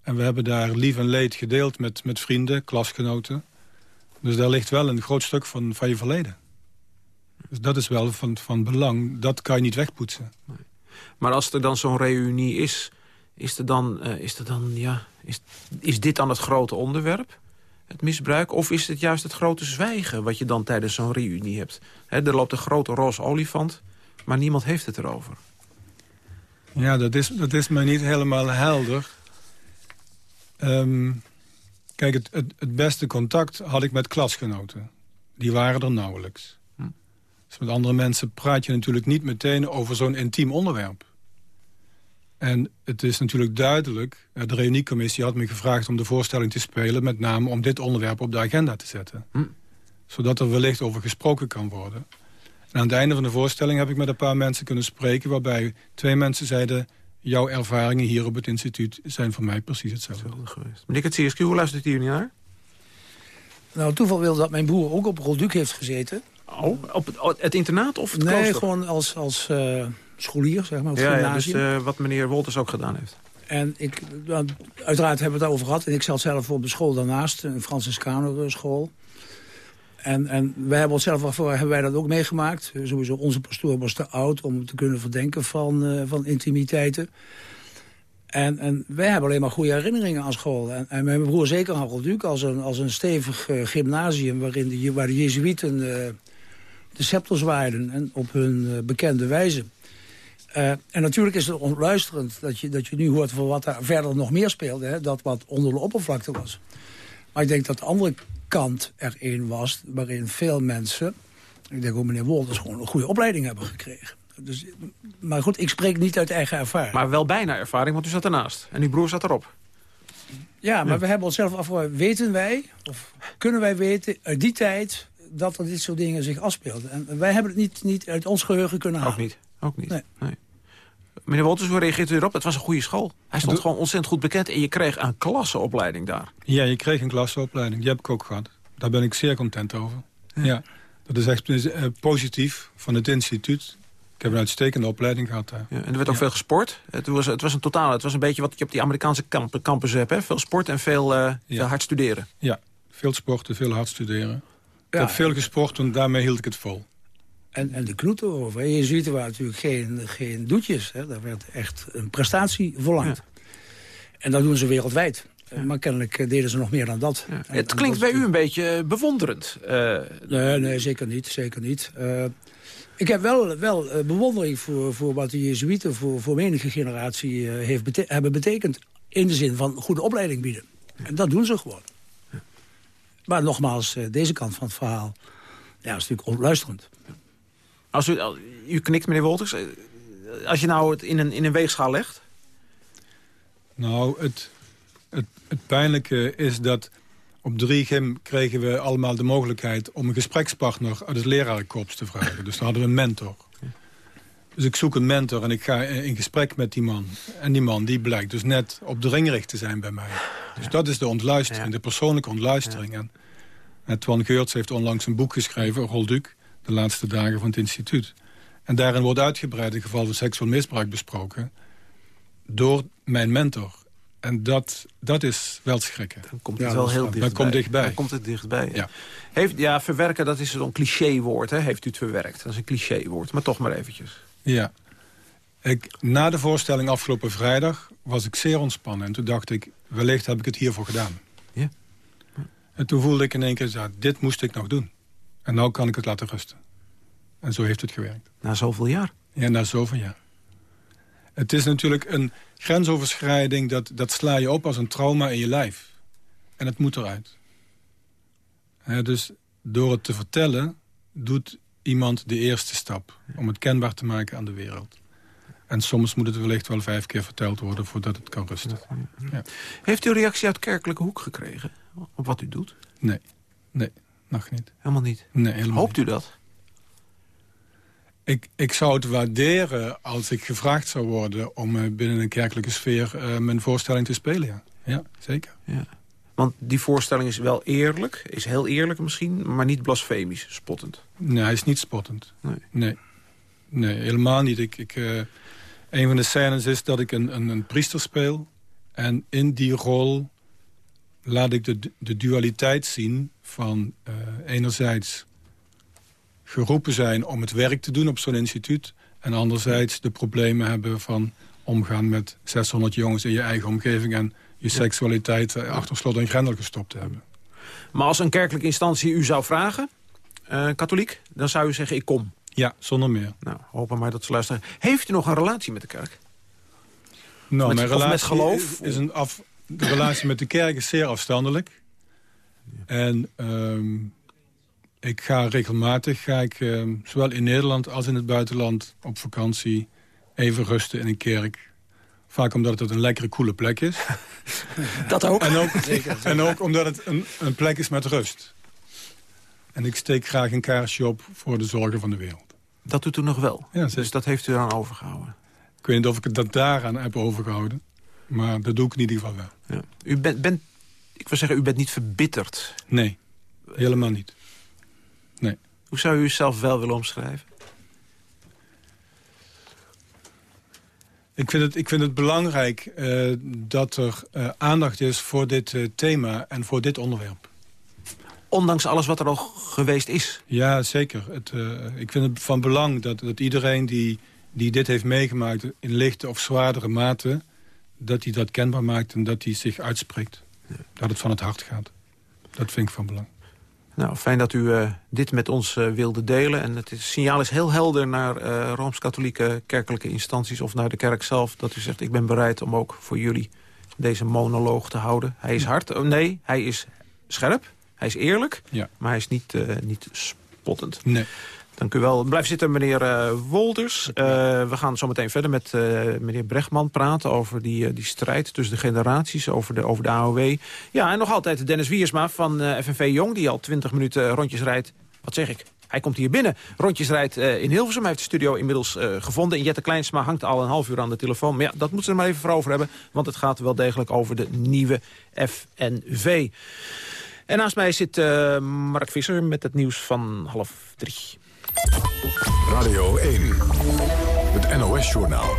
En we hebben daar lief en leed gedeeld met, met vrienden, klasgenoten. Dus daar ligt wel een groot stuk van, van je verleden. Dus dat is wel van, van belang. Dat kan je niet wegpoetsen. Nee. Maar als er dan zo'n reunie is... Is er dan, uh, is er dan ja, is, is dit dan het grote onderwerp? het misbruik? Of is het juist het grote zwijgen wat je dan tijdens zo'n reunie hebt? He, er loopt een grote roze olifant, maar niemand heeft het erover. Ja, dat is, dat is mij niet helemaal helder. Um, kijk, het, het, het, beste contact had ik met klasgenoten. Die waren er nauwelijks. Hm. Dus met andere mensen praat je natuurlijk niet meteen over zo'n intiem onderwerp. En het is natuurlijk duidelijk... de reuniecommissie had me gevraagd om de voorstelling te spelen... met name om dit onderwerp op de agenda te zetten. Hm. Zodat er wellicht over gesproken kan worden. En aan het einde van de voorstelling heb ik met een paar mensen kunnen spreken... waarbij twee mensen zeiden... jouw ervaringen hier op het instituut zijn voor mij precies hetzelfde. hetzelfde geweest. Meneer Katsierski, hoe luistert u naar? Nou, toeval wil dat mijn broer ook op Rolduc heeft gezeten. Oh, op het, het internaat of het Nee, klooster? gewoon als... als uh, scholier, zeg maar, op ja, gymnasium. Ja, dus uh, wat meneer Wolters ook gedaan heeft. En ik, nou, uiteraard hebben we het over gehad. En ik zat zelf op de school daarnaast, een Franciscaner school. En, en wij hebben onszelf voor hebben wij dat ook meegemaakt. Sowieso, onze pastoor was te oud om te kunnen verdenken van, uh, van intimiteiten. En, en wij hebben alleen maar goede herinneringen aan school. En, en mijn broer zeker aan Rolduc als een, als een stevig uh, gymnasium... Waarin de, waar de Jezuïeten de scepter zwaaiden en op hun bekende wijze. En natuurlijk is het ontluisterend dat je, dat je nu hoort van wat er verder nog meer speelde. Hè, dat wat onder de oppervlakte was. Maar ik denk dat de andere kant er een was waarin veel mensen... ik denk ook meneer Wolters gewoon een goede opleiding hebben gekregen. Dus, maar goed, ik spreek niet uit eigen ervaring. Maar wel bijna ervaring, want u zat ernaast. En uw broer zat erop. Ja, maar ja. we hebben onszelf afgevraagd, weten wij, of kunnen wij weten uit die tijd... dat er dit soort dingen zich afspeelden. En wij hebben het niet, niet uit ons geheugen kunnen halen. Ook niet. Ook niet. Nee. nee. Meneer Wolters, hoe reageert u erop? Het was een goede school. Hij stond gewoon ontzettend goed bekend en je kreeg een klasseopleiding daar. Ja, je kreeg een klasseopleiding. Die heb ik ook gehad. Daar ben ik zeer content over. Ja, dat is echt uh, positief van het instituut. Ik heb een uitstekende opleiding gehad daar. Ja, en er werd ook veel gesport. Het was, het was een totaal, het was een beetje wat je op die Amerikaanse kamp, campus hebt. Hè? Veel sport en veel, uh, veel hard studeren. Ja, veel sporten, veel hard studeren. Ik heb veel gesport en daarmee hield ik het vol. En, en de knoeten over. Je ziet er waren natuurlijk geen, geen doetjes. Hè. Daar werd echt een prestatie verlangd. En dat doen ze wereldwijd. Maar kennelijk eh, deden ze nog meer dan dat. het klinkt bij u een beetje bewonderend. Uh, nee, nee, zeker niet. Zeker niet. Uh, ik heb wel, wel bewondering voor, voor wat de Jezuïeten voor, voor menige generatie heeft bete hebben betekend. In de zin van goede opleiding bieden. En dat doen ze gewoon. Maar nogmaals, deze kant van het verhaal ja, is natuurlijk onluisterend. Als u, u knikt, meneer Wolters. Als je nou het in een, in een weegschaal legt? Nou, het, het, het pijnlijke is dat op 3GIM kregen we allemaal de mogelijkheid... om een gesprekspartner uit het lerarenkorps te vragen. Dus dan hadden we een mentor. Dus ik zoek een mentor en ik ga in gesprek met die man. En die man die blijkt dus net op de ringricht te zijn bij mij. Dus dat is de ontluistering, de persoonlijke ontluistering. En, en Twan Geurts heeft onlangs een boek geschreven, Rolduc... de laatste dagen van het instituut. En daarin wordt uitgebreid het geval van seksueel misbruik besproken... door mijn mentor. En dat, dat is wel schrikken. Dan komt het wel heel dichtbij. Dan komt dichtbij. Dan komt het dichtbij. Ja. Heeft, ja, verwerken, dat is een clichéwoord. Heeft u het verwerkt? Dat is een clichéwoord. Maar toch maar eventjes. Ja. Ik, na de voorstelling afgelopen vrijdag was ik zeer ontspannen. En toen dacht ik, wellicht heb ik het hiervoor gedaan. Ja. En toen voelde ik in één keer, ja, dit moest ik nog doen. En nu kan ik het laten rusten. En zo heeft het gewerkt. Na zoveel jaar? Ja, na zoveel jaar. Het is natuurlijk een grensoverschrijding, dat, dat sla je op als een trauma in je lijf. En het moet eruit. dus door het te vertellen, doet iemand de eerste stap... om het kenbaar te maken aan de wereld. En soms moet het wellicht wel vijf keer verteld worden voordat het kan rusten. Ja. Heeft u een reactie uit kerkelijke hoek gekregen op wat u doet? Nee, nee, nog niet. Helemaal niet? Nee, helemaal Hoopt u dat? Ik, ik zou het waarderen als ik gevraagd zou worden... om uh, binnen een kerkelijke sfeer uh, mijn voorstelling te spelen, ja. Ja, zeker. Ja. Want die voorstelling is wel eerlijk, is heel eerlijk misschien... maar niet blasfemisch, spottend. Nee, hij is niet spottend. Nee. Nee, nee helemaal niet. Ik, ik, uh, een van de scènes is dat ik een, een, een, priester speel... en in die rol laat ik de, de dualiteit zien van enerzijds geroepen zijn om het werk te doen op zo'n instituut... en anderzijds de problemen hebben van omgaan met 600 jongens in je eigen omgeving... en je seksualiteit achter slot en grendel gestopt te hebben. Maar als een kerkelijke instantie u zou vragen, uh, katholiek... dan zou u zeggen, ik kom. Ja, zonder meer. Nou, hopen maar dat ze luisteren. Heeft u nog een relatie met de kerk? Nou, met, mijn relatie met geloof? Is een af, de relatie met de kerk is zeer afstandelijk. En um, ik ga regelmatig, ga ik, uh, zowel in Nederland als in het buitenland... op vakantie even rusten in een kerk. Vaak omdat het een lekkere, koele plek is. Dat ook. En ook, en ook omdat het een, een plek is met rust. En ik steek graag een kaarsje op voor de zorgen van de wereld. Dat doet u nog wel? Ja, dus dat heeft u eraan overgehouden? Ik weet niet of ik dat daaraan heb overgehouden. Maar dat doe ik in ieder geval wel. Ja. U bent, bent, ik wil zeggen, u bent niet verbitterd? Nee, helemaal niet. Nee. Hoe zou u uzelf wel willen omschrijven? Ik vind het, ik vind het belangrijk uh, dat er uh, aandacht is voor dit uh, thema en voor dit onderwerp. Ondanks alles wat er al geweest is? Ja, zeker. Het, ik vind het van belang dat, dat iedereen die, die dit heeft meegemaakt... in lichte of zwaardere mate, dat hij dat kenbaar maakt... en dat hij zich uitspreekt. Ja. Dat het van het hart gaat. Dat vind ik van belang. Nou, fijn dat u uh, dit met ons uh, wilde delen. En het, signaal is heel helder naar uh, Rooms-Katholieke kerkelijke instanties... of naar de kerk zelf, dat u zegt... ik ben bereid om ook voor jullie deze monoloog te houden. Hij is hard. Oh, nee, hij is scherp. Hij is eerlijk. Ja. Maar hij is niet, niet spottend. Nee. Dank u wel. Blijf zitten, meneer uh, Wolders. Uh, we gaan zo meteen verder met uh, meneer Brechtman praten... over die, die strijd tussen de generaties, over de, over de AOW. Ja, en nog altijd Dennis Wiersma van FNV Jong... die al twintig minuten rondjes rijdt, wat zeg ik, Hij komt hier binnen. Rondjes rijdt in Hilversum. Hij heeft de studio inmiddels gevonden. En Jette Kleinsma hangt al een half uur aan de telefoon. Maar ja, dat moeten ze er maar even voor over hebben. Want het gaat wel degelijk over de nieuwe FNV. En naast mij zit Mark Visser met het nieuws van half drie. Radio 1, het NOS-journaal.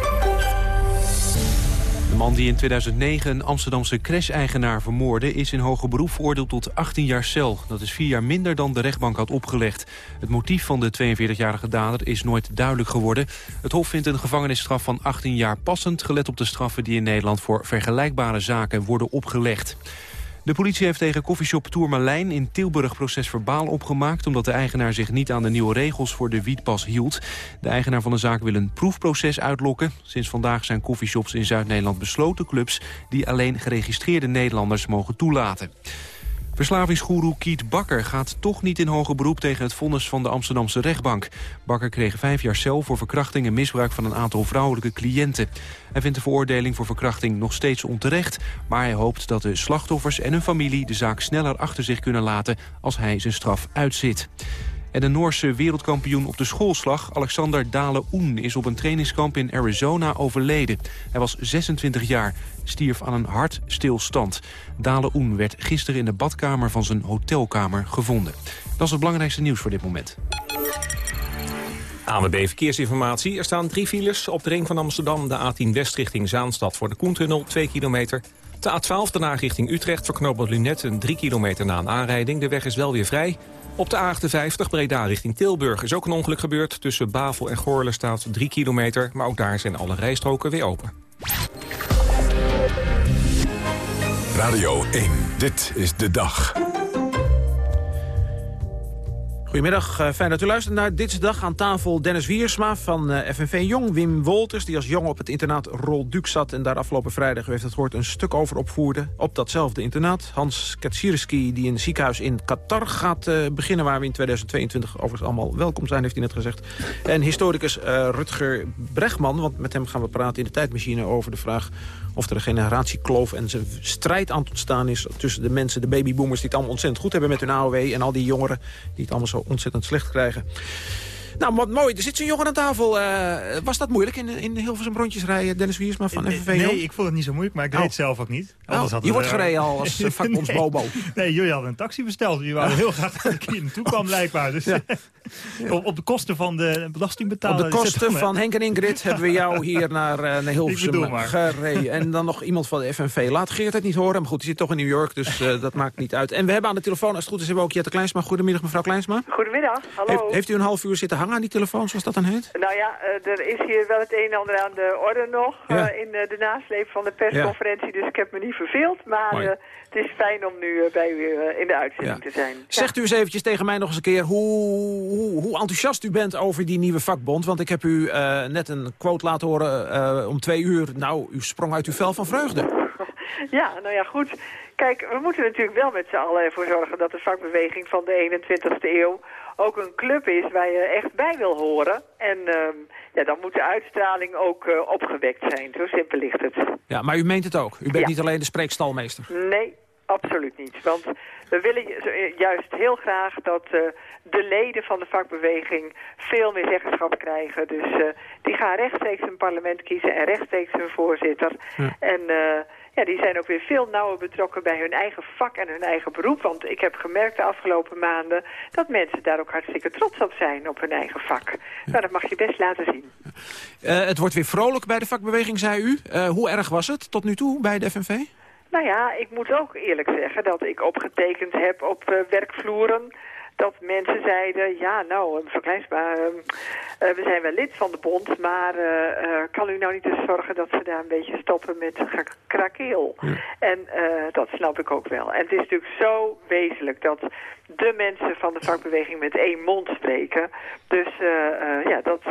De man die in 2009 een Amsterdamse crash-eigenaar vermoordde... is in hoger beroep veroordeeld tot 18 jaar cel. Dat is vier jaar minder dan de rechtbank had opgelegd. Het motief van de 42-jarige dader is nooit duidelijk geworden. Het Hof vindt een gevangenisstraf van 18 jaar passend... gelet op de straffen die in Nederland voor vergelijkbare zaken worden opgelegd. De politie heeft tegen koffieshop Tourmalijn in Tilburg proces verbaal opgemaakt... omdat de eigenaar zich niet aan de nieuwe regels voor de wietpas hield. De eigenaar van de zaak wil een proefproces uitlokken. Sinds vandaag zijn koffieshops in Zuid-Nederland besloten clubs... die alleen geregistreerde Nederlanders mogen toelaten. Verslavingsgoeroe Kiet Bakker gaat toch niet in hoger beroep... tegen het vonnis van de Amsterdamse rechtbank. Bakker kreeg vijf jaar cel voor verkrachting en misbruik... van een aantal vrouwelijke cliënten. Hij vindt de veroordeling voor verkrachting nog steeds onterecht... maar hij hoopt dat de slachtoffers en hun familie... de zaak sneller achter zich kunnen laten als hij zijn straf uitzit. En de Noorse wereldkampioen op de schoolslag, Alexander Dale-Oen... is op een trainingskamp in Arizona overleden. Hij was 26 jaar, stierf aan een hartstilstand. Dale-Oen werd gisteren in de badkamer van zijn hotelkamer gevonden. Dat is het belangrijkste nieuws voor dit moment. ANWB Verkeersinformatie. Er staan drie files op de ring van Amsterdam. De A10 West richting Zaanstad voor de Koentunnel, 2 kilometer. De A12 daarna richting Utrecht voor knooppunt Lunetten, 3 kilometer na een aanrijding. De weg is wel weer vrij. Op de A58 Breda richting Tilburg is ook een ongeluk gebeurd. Tussen Bavel en Goorlen staat 3 kilometer, maar ook daar zijn alle rijstroken weer open. Radio 1, dit is de dag. Goedemiddag, eh, fijn dat u luistert naar Dag. Aan tafel Dennis Wiersma van uh, FNV Jong. Wim Wolters, die als jong op het internaat Rolduc zat... en daar afgelopen vrijdag, u heeft het gehoord, een stuk over opvoerde... op datzelfde internaat. Hans Katsierski, die het ziekenhuis in Qatar gaat uh, beginnen... waar we in 2022 overigens allemaal welkom zijn, heeft hij net gezegd. En historicus Rutger Bregman, want met hem gaan we praten in de tijdmachine... over de vraag of er een generatiekloof en zijn strijd aan het ontstaan is... tussen de mensen, de babyboomers die het allemaal ontzettend goed hebben met hun AOW... en al die jongeren die het allemaal zo ontzettend slecht krijgen. Nou, wat mooi. Er zit zo'n jongen aan tafel. Uh, was dat moeilijk in, in Hilversum rondjes rijden, Dennis Wiersma van FNV? Nee, ik vond het niet zo moeilijk, maar ik deed het zelf ook niet. Oh, je wordt gereden al als vakbonds nee, Bobo. Nee, jullie hadden een taxi besteld. Jullie waren heel graag dat ik hier naartoe kwam, blijkbaar. Dus ja. op, op, de kosten van de belastingbetaler. Op de kosten van Henk en Ingrid hebben we jou hier naar, uh, naar Hilversum gereden. En dan nog iemand van de FNV. Laat Geert het niet horen, maar goed, die zit toch in New York, dus uh, dat maakt niet uit. En we hebben aan de telefoon, als het goed is, hebben we ook Jette Kleinsma. Goedemiddag, mevrouw Kleinsma. Goedemiddag, hallo. Heeft, heeft u een half uur zitten hangen aan die telefoon, zoals dat dan heet? Nou ja, uh, er is hier wel het een en ander aan de orde nog ja. in uh, de nasleep van de persconferentie. Dus ik heb me niet verveeld, maar het is fijn om nu bij u in de uitzending ja. te zijn. Zegt u eens eventjes tegen mij nog eens een keer hoe, hoe, hoe enthousiast u bent over die nieuwe vakbond. Want ik heb u net een quote laten horen om twee uur. Nou, u sprong uit uw vel van vreugde. Ja, nou ja, goed. Kijk, we moeten natuurlijk wel met z'n allen ervoor zorgen dat de vakbeweging van de 21ste eeuw ook een club is waar je echt bij wil horen. En um, ja, dan moet de uitstraling ook uh, opgewekt zijn. Zo simpel ligt het. Ja, maar u meent het ook? U bent ja. niet alleen de spreekstalmeester? Nee, absoluut niet. Want we willen juist heel graag dat uh, de leden van de vakbeweging veel meer zeggenschap krijgen. Dus uh, die gaan rechtstreeks een parlement kiezen en rechtstreeks hun voorzitter. Ja. En ja, die zijn ook weer veel nauwer betrokken bij hun eigen vak en hun eigen beroep. Want ik heb gemerkt de afgelopen maanden dat mensen daar ook hartstikke trots op zijn, op hun eigen vak. Nou, dat mag je best laten zien. Uh, het wordt weer vrolijk bij de vakbeweging, zei u. Uh, hoe erg was het tot nu toe bij de FNV? Nou ja, ik moet ook eerlijk zeggen dat ik opgetekend heb op uh, werkvloeren dat mensen zeiden, ja nou, vergelijkbaar, uh, uh, we zijn wel lid van de bond, maar uh, kan u nou niet eens zorgen dat ze daar een beetje stoppen met krakeel? Ja. En dat snap ik ook wel. En het is natuurlijk zo wezenlijk dat de mensen van de vakbeweging met één mond spreken. Dus ja, dat,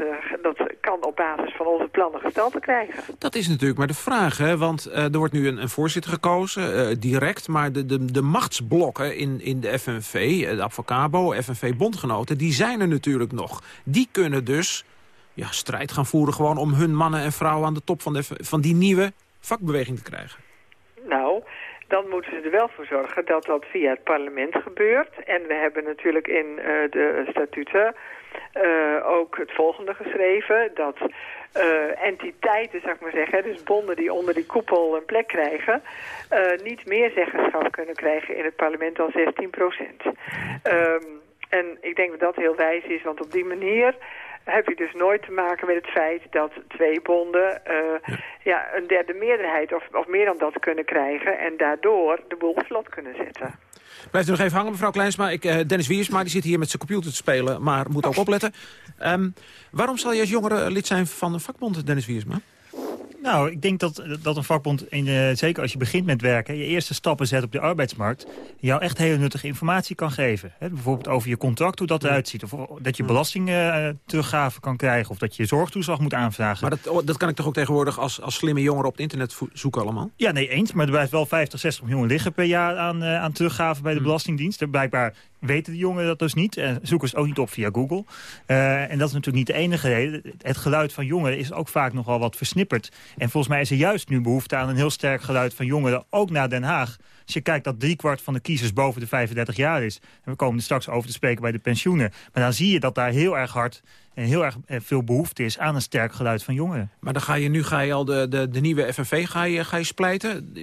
dat kan op basis van onze plannen gestalte krijgen. Dat is natuurlijk maar de vraag, hè? want er wordt nu een, een voorzitter gekozen, direct, maar de, de, de machtsblokken in, in de FNV, de Advocabo, FNV-bondgenoten, die zijn er natuurlijk nog. Die kunnen dus ja, strijd gaan voeren gewoon om hun mannen en vrouwen aan de top van, de, van die nieuwe vakbeweging te krijgen. Dan moeten ze er wel voor zorgen dat dat via het parlement gebeurt. En we hebben natuurlijk in uh, de statuten uh, ook het volgende geschreven. Dat uh, entiteiten, zeg ik maar zeggen, dus bonden die onder die koepel een plek krijgen... niet meer zeggenschap kunnen krijgen in het parlement dan 16 procent. Um, en ik denk dat dat heel wijs is, want op die manier heb je dus nooit te maken met het feit dat twee bonden uh, ja. ja. een derde meerderheid of, of meer dan dat kunnen krijgen en daardoor de boel slot kunnen zetten. Blijft u nog even hangen, mevrouw Kleinsma. Ik, uh, Dennis Wiersma die zit hier met zijn computer te spelen, maar moet ook opletten. Um, waarom zal je als jongere lid zijn van een vakbond, Dennis Wiersma? Nou, ik denk dat, dat een vakbond, in, uh, zeker als je begint met werken... je eerste stappen zet op de arbeidsmarkt... jou echt hele nuttige informatie kan geven. Hè? Bijvoorbeeld over je contract, hoe dat eruit ziet. Of dat je belasting uh, teruggave kan krijgen. Of dat je zorgtoeslag moet aanvragen. Maar dat, oh, dat kan ik toch ook tegenwoordig als, als slimme jongeren op het internet zoeken allemaal? Ja, nee, eens. Maar er blijft wel 50, 60 miljoen liggen per jaar aan, uh, aan teruggave bij de Belastingdienst. Blijkbaar weten de jongeren dat dus niet. En zoeken ze ook niet op via Google. Uh, en dat is natuurlijk niet de enige reden. Het geluid van jongeren is ook vaak nogal wat versnipperd. En volgens mij is er juist nu behoefte aan een heel sterk geluid van jongeren, ook naar Den Haag. Als je kijkt dat driekwart van de kiezers boven de 35 jaar is... en we komen er straks over te spreken bij de pensioenen... maar dan zie je dat daar heel erg hard en heel erg veel behoefte is aan een sterk geluid van jongeren. Maar dan ga je nu ga je al de, de, de nieuwe FNV ga je, ga je splijten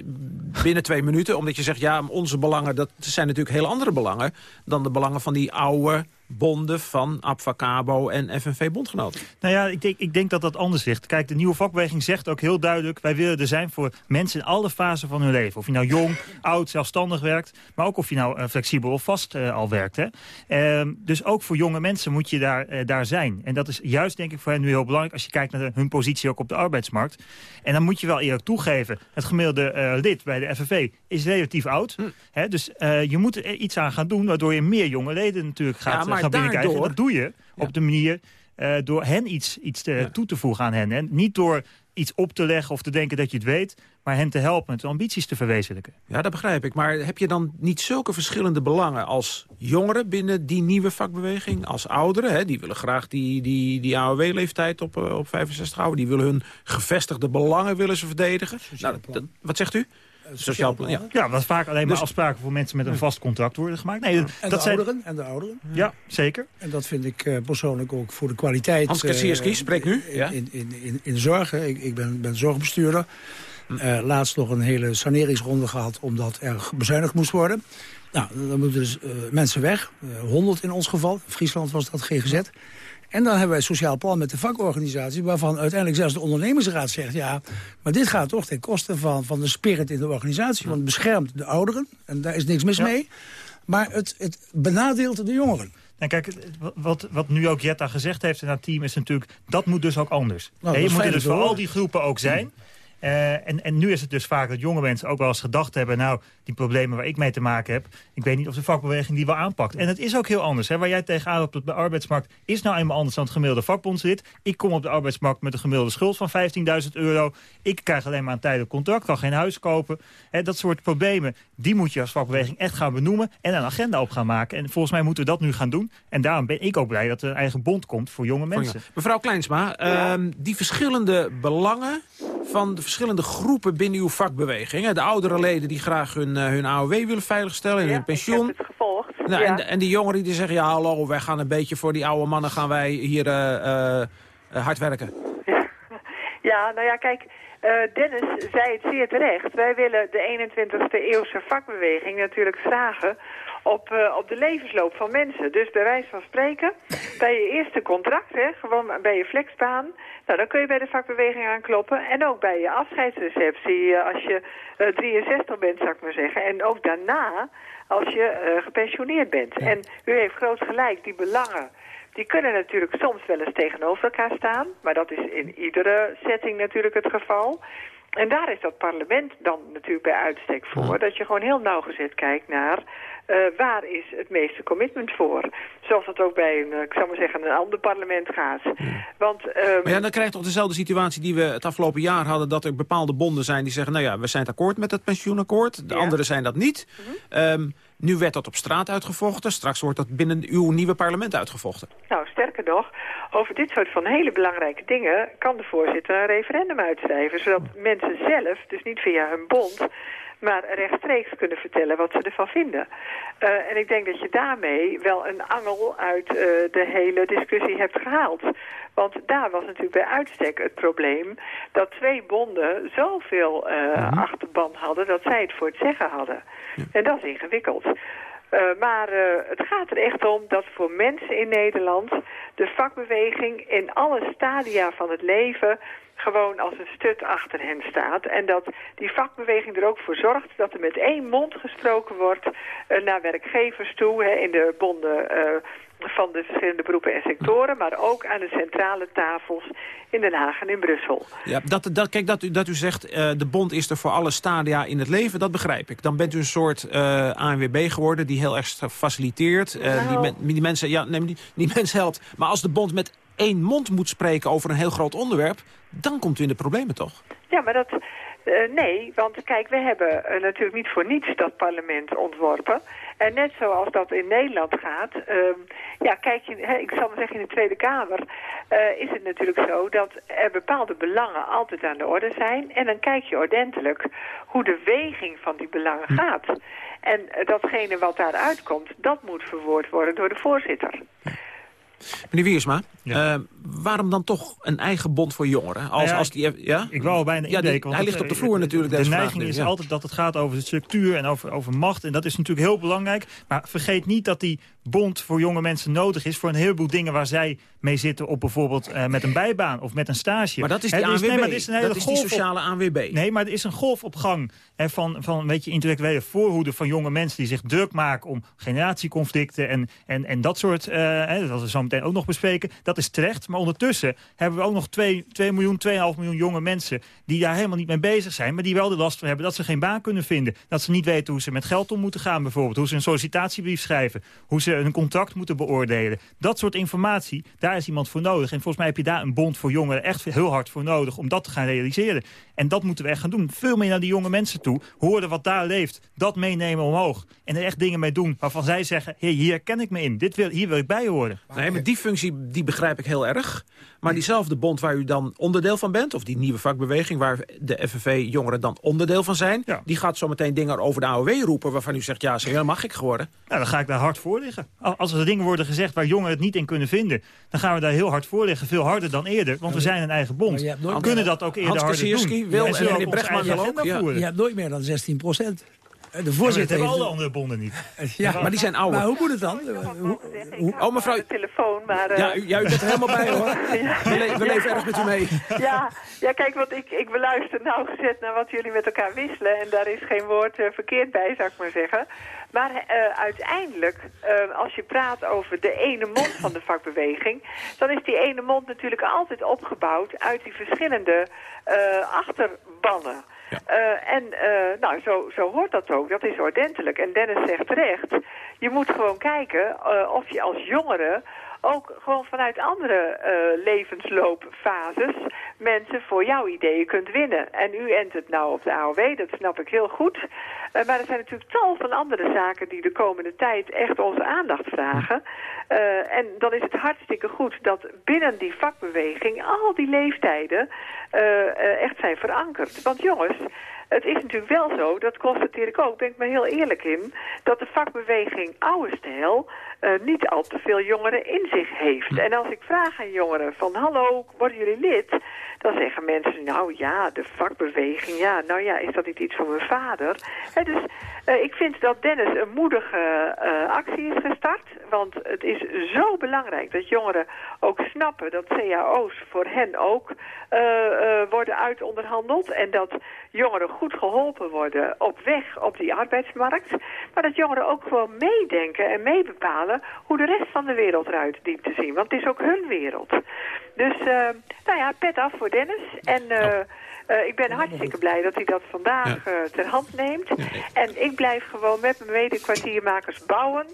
binnen twee minuten. Omdat je zegt, ja, onze belangen, dat zijn natuurlijk heel andere belangen... dan de belangen van die oude bonden van Abfacabo en FNV-bondgenoten. Nou ja, ik denk, ik denk dat dat anders ligt. Kijk, de nieuwe vakbeweging zegt ook heel duidelijk... wij willen er zijn voor mensen in alle fasen van hun leven. Of je nou jong, oud, zelfstandig werkt... maar ook of je nou uh, flexibel of vast uh, al werkt. Hè. Uh, dus ook voor jonge mensen moet je daar, uh, daar zijn. En dat is juist, denk ik, voor hen nu heel belangrijk... als je kijkt naar de, hun positie ook op de arbeidsmarkt. En dan moet je wel eerlijk toegeven... het gemiddelde lid bij de FNV is relatief oud. Hm. Hè, dus je moet er iets aan gaan doen... waardoor je meer jonge leden natuurlijk gaat... Ja, maar daardoor... Dat doe je op de manier uh, door hen iets, iets te, ja. toe te voegen aan hen. En niet door iets op te leggen of te denken dat je het weet... maar hen te helpen met ambities te verwezenlijken. Ja, dat begrijp ik. Maar heb je dan niet zulke verschillende belangen als jongeren... binnen die nieuwe vakbeweging, als ouderen? Hè? Die willen graag die, die, die AOW-leeftijd op, op 65 houden. Die willen hun gevestigde belangen willen ze verdedigen. Nou, dat, wat zegt u? Sociaal plan, ja. Ja, dat vaak alleen maar dus- afspraken voor mensen met een vast contract worden gemaakt. Nee, en, dat de ouderen, en de ouderen. Ja, zeker. En dat vind ik uh, persoonlijk ook voor de kwaliteit... Hans Kassierski, uh, spreek nu. Ja. In, in, in, in zorg. Ik, ik ben, ben zorgbestuurder. Uh, laatst nog een hele saneringsronde gehad... omdat er bezuinigd moest worden. Nou, dan moeten dus mensen weg. 100 in ons geval. In Friesland was dat GGZ. En dan hebben wij een sociaal plan met de vakorganisatie... waarvan uiteindelijk zelfs de ondernemersraad zegt... ja, maar dit gaat toch ten koste van, van de spirit in de organisatie... want het beschermt de ouderen, en daar is niks mis ja. mee... maar het, het benadeelt de jongeren. En kijk, wat, wat nu ook Jetta gezegd heeft in haar team is natuurlijk... dat moet dus ook anders. Nou, je moet er dus voor al die groepen ook zijn... Uh, en, en nu is het dus vaak dat jonge mensen ook wel eens gedacht hebben... nou, die problemen waar ik mee te maken heb... ik weet niet of de vakbeweging die wel aanpakt. En het is ook heel anders. Hè. Waar jij tegenaan op de arbeidsmarkt is nou eenmaal anders dan het gemiddelde vakbondslid. Ik kom op de arbeidsmarkt met een gemiddelde schuld van 15.000 euro. Ik krijg alleen maar een tijdelijk contract, kan geen huis kopen. Hè, dat soort problemen, die moet je als vakbeweging echt gaan benoemen... en een agenda op gaan maken. En volgens mij moeten we dat nu gaan doen. En daarom ben ik ook blij dat er een eigen bond komt voor jonge mensen. Mevrouw Kleinsma, ja. uh, die verschillende belangen van de verschillende groepen binnen uw vakbeweging. Hè? De oudere leden die graag hun, hun AOW willen veiligstellen en ja, hun pensioen. Ik heb het gevolgd. Nou, ja. en, en die jongeren die zeggen, ja hallo, wij gaan een beetje voor die oude mannen gaan wij hier uh, uh, hard werken. Ja, nou ja, kijk, uh, Dennis zei het zeer terecht. Wij willen de 21ste eeuwse vakbeweging natuurlijk zagen op, uh, op de levensloop van mensen. Dus bij wijze van spreken, bij je eerste contract, hè, gewoon bij je flexbaan... Nou, dan kun je bij de vakbeweging aankloppen. En ook bij je afscheidsreceptie uh, als je uh, 63 bent, zou ik maar zeggen. En ook daarna als je gepensioneerd bent. Ja. En u heeft groot gelijk, die belangen... Die kunnen natuurlijk soms wel eens tegenover elkaar staan. Maar dat is in iedere setting natuurlijk het geval. En daar is dat parlement dan natuurlijk bij uitstek voor. Dat je gewoon heel nauwgezet kijkt naar uh, waar is het meeste commitment voor. Zoals dat ook bij een, ik zou maar zeggen, een ander parlement gaat. Ja. Want, um, maar ja, dan krijg je toch dezelfde situatie die we het afgelopen jaar hadden... dat er bepaalde bonden zijn die zeggen... nou ja, we zijn het akkoord met het pensioenakkoord. De ja. anderen zijn dat niet. Mm -hmm. um, nu werd dat op straat uitgevochten. Straks wordt dat binnen uw nieuwe parlement uitgevochten. Nou, sterker nog, over dit soort van hele belangrijke dingen... kan de voorzitter een referendum uitschrijven. Zodat mensen zelf, dus niet via hun bond maar rechtstreeks kunnen vertellen wat ze ervan vinden. Uh, en ik denk dat je daarmee wel een angel uit uh, de hele discussie hebt gehaald. Want daar was natuurlijk bij uitstek het probleem dat twee bonden zoveel uh, achterban hadden dat zij het voor het zeggen hadden. Ja. En dat is ingewikkeld. Uh, maar uh, het gaat er echt om dat voor mensen in Nederland de vakbeweging in alle stadia van het leven gewoon als een stut achter hen staat. En dat die vakbeweging er ook voor zorgt dat er met één mond gesproken wordt uh, naar werkgevers toe. Hè, in de bonden van de verschillende beroepen en sectoren... maar ook aan de centrale tafels in Den Haag en in Brussel. Ja, dat, dat, kijk, dat u, dat u zegt, uh, de bond is er voor alle stadia in het leven, dat begrijp ik. Dan bent u een soort uh, ANWB geworden die heel erg faciliteert. Uh, nou. die, die, mensen, ja, nee, die, die mensen helpt. Maar als de bond met één mond moet spreken over een heel groot onderwerp... dan komt u in de problemen, toch? Ja, maar dat... Uh, nee, want kijk, we hebben uh, natuurlijk niet voor niets dat parlement ontworpen. En net zoals dat in Nederland gaat, uh, ja, kijk je, hè, ik zal maar zeggen in de Tweede Kamer, uh, is het natuurlijk zo dat er bepaalde belangen altijd aan de orde zijn. En dan kijk je ordentelijk hoe de weging van die belangen gaat. En datgene wat daaruit komt, dat moet verwoord worden door de voorzitter. Meneer Wiersma, ja. uh, waarom dan toch een eigen bond voor jongeren? Als, ja, als die, ja? Ik wou bijna ja, die, Hij ligt op de vloer natuurlijk. De neiging is altijd dat het gaat over de structuur en over, over macht. En dat is natuurlijk heel belangrijk. Maar vergeet niet dat die bond voor jonge mensen nodig is... voor een heleboel dingen waar zij mee zitten op bijvoorbeeld uh, met een bijbaan of met een stage. Maar dat is die ANWB. Nee, maar is een hele dat is die sociale ANWB. Nee, maar er is een golf op gang he, van, van een beetje intellectuele voorhoede van jonge mensen... die zich druk maken om generatieconflicten en, en, en dat soort... Uh, he, dat we zo meteen ook nog bespreken. Dat is terecht, maar ondertussen hebben we ook nog 2, 2 miljoen, 2,5 miljoen jonge mensen... die daar helemaal niet mee bezig zijn, maar die wel de last van hebben... dat ze geen baan kunnen vinden. Dat ze niet weten hoe ze met geld om moeten gaan bijvoorbeeld. Hoe ze een sollicitatiebrief schrijven. Hoe ze een contract moeten beoordelen. Dat soort informatie, daar is iemand voor nodig. En volgens mij heb je daar een bond voor jongeren echt heel hard voor nodig... om dat te gaan realiseren. En dat moeten we echt gaan doen. Veel meer naar die jonge mensen toe. Horen wat daar leeft. Dat meenemen omhoog. En er echt dingen mee doen waarvan zij zeggen... Hey, hier ken ik me in. Dit wil, hier wil ik bij horen. Nee, maar die functie die begrijp ik heel erg. Maar diezelfde bond waar u dan onderdeel van bent... of die nieuwe vakbeweging waar de FNV-jongeren dan onderdeel van zijn... Ja. die gaat zo meteen dingen over de AOW roepen... waarvan u zegt, ja, dat mag ik geworden. Nou, dan ga ik daar hard voor liggen. Als er dingen worden gezegd waar jongeren het niet in kunnen vinden... dan gaan we daar heel hard voor liggen. Veel harder dan eerder, want we zijn een eigen bond. We kunnen dat ook eerder Hans harder doen. Wil en, en meneer Brechtman ook. Ja. Je hebt nooit meer dan 16 procent. De voorzitter ja, hebben alle andere bonden niet. Ja, maar die zijn ouder. Maar hoe moet het dan? Hoe, oh, mevrouw. De telefoon, maar, uh... ja, u, ja, u bent er helemaal bij, hoor. ja. We, le we leven erg met u mee. ja, ja, kijk, want ik, ik beluister nauwgezet naar wat jullie met elkaar wisselen. En daar is geen woord uh, verkeerd bij, zou ik maar zeggen. Maar uh, uiteindelijk, uh, als je praat over de ene mond van de vakbeweging... dan is die ene mond natuurlijk altijd opgebouwd uit die verschillende uh, achterbannen. Uh, en uh, nou, zo, zo hoort dat ook. Dat is ordentelijk. En Dennis zegt terecht, je moet gewoon kijken uh, of je als jongere ook gewoon vanuit andere uh, levensloopfases mensen voor jouw ideeën kunt winnen. En u entert nou op de AOW, dat snap ik heel goed. Uh, maar er zijn natuurlijk tal van andere zaken die de komende tijd echt onze aandacht vragen. Uh, en dan is het hartstikke goed dat binnen die vakbeweging al die leeftijden echt zijn verankerd. Want jongens, het is natuurlijk wel zo, dat constateer ik ook, ben ik me heel eerlijk in, dat de vakbeweging oude stijl uh, niet al te veel jongeren in zich heeft. En als ik vraag aan jongeren van hallo, worden jullie lid? Dan zeggen mensen, nou ja, de vakbeweging, ja, nou ja, is dat niet iets van mijn vader? He, dus uh, ik vind dat Dennis een moedige uh, actie is gestart. Want het is zo belangrijk dat jongeren ook snappen dat cao's voor hen ook worden uitonderhandeld. En dat jongeren goed geholpen worden op weg op die arbeidsmarkt. Maar dat jongeren ook gewoon meedenken en meebepalen hoe de rest van de wereld eruit dient te zien. Want het is ook hun wereld. Dus, uh, nou ja, pet af voor Dennis. En uh, uh, ik ben hartstikke blij dat hij dat vandaag ter hand neemt. En ik blijf gewoon met mijn medekwartiermakers bouwen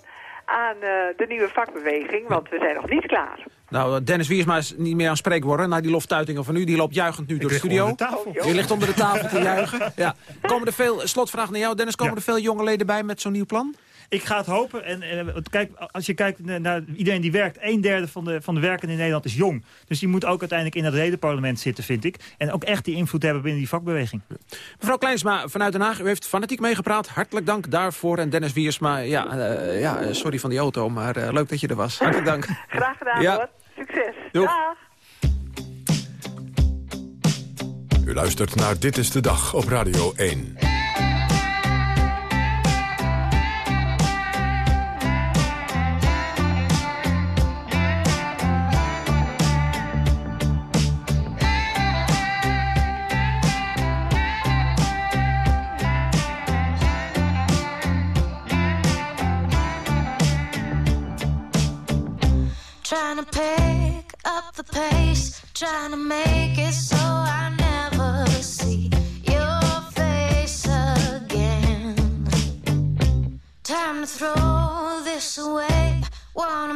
aan de nieuwe vakbeweging. Want we zijn nog niet klaar. Nou, Dennis Wiersma is niet meer aan spreekwoorden. Na die loftuitingen van u, die loopt juichend nu ik door de studio. De je ligt onder de tafel te juichen. Ja. Komen er veel, slotvraag naar jou, Dennis, komen ja. er veel jonge leden bij met zo'n nieuw plan? Ik ga het hopen. En, eh, kijk, als je kijkt naar- iedereen die werkt... een derde van de, van de werkenden in Nederland is jong. Dus die moet ook uiteindelijk in het ledenparlement zitten, vind ik. En ook echt die invloed hebben binnen die vakbeweging. Mevrouw Kleinsma vanuit Den Haag, u heeft fanatiek meegepraat. Hartelijk dank daarvoor. En Dennis Wiersma, ja, eh, ja eh, sorry van die auto, maar eh, leuk dat je er was. Hartelijk dank. Graag gedaan Ja. hoor. Succes. Doeg. Dag. U luistert naar Dit is de Dag op Radio 1. Trying to pick up the pace, trying to make it so I never see your face again. Time to throw this away. Wanna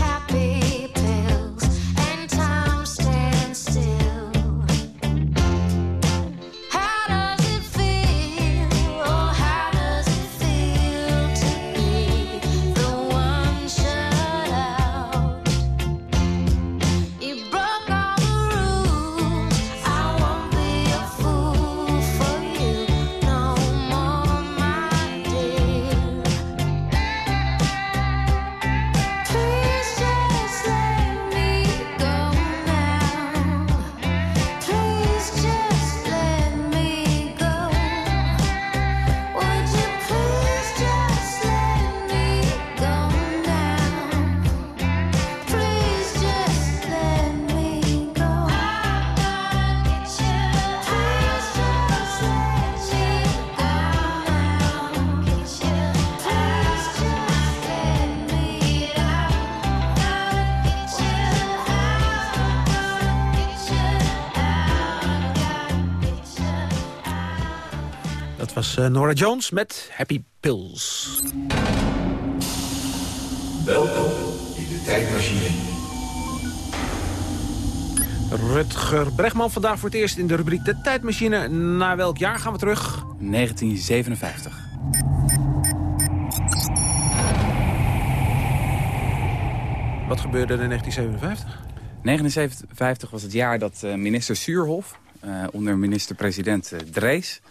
was eh, Nora Jones met Happy Pills. Welkom in de tijdmachine. Rutger Bregman vandaag voor het eerst in de rubriek De Tijdmachine. Naar welk jaar gaan we terug? 1957. Wat gebeurde er in 1957? 1957 was het jaar dat eh, minister Suurhof, eh, onder minister-president Drees,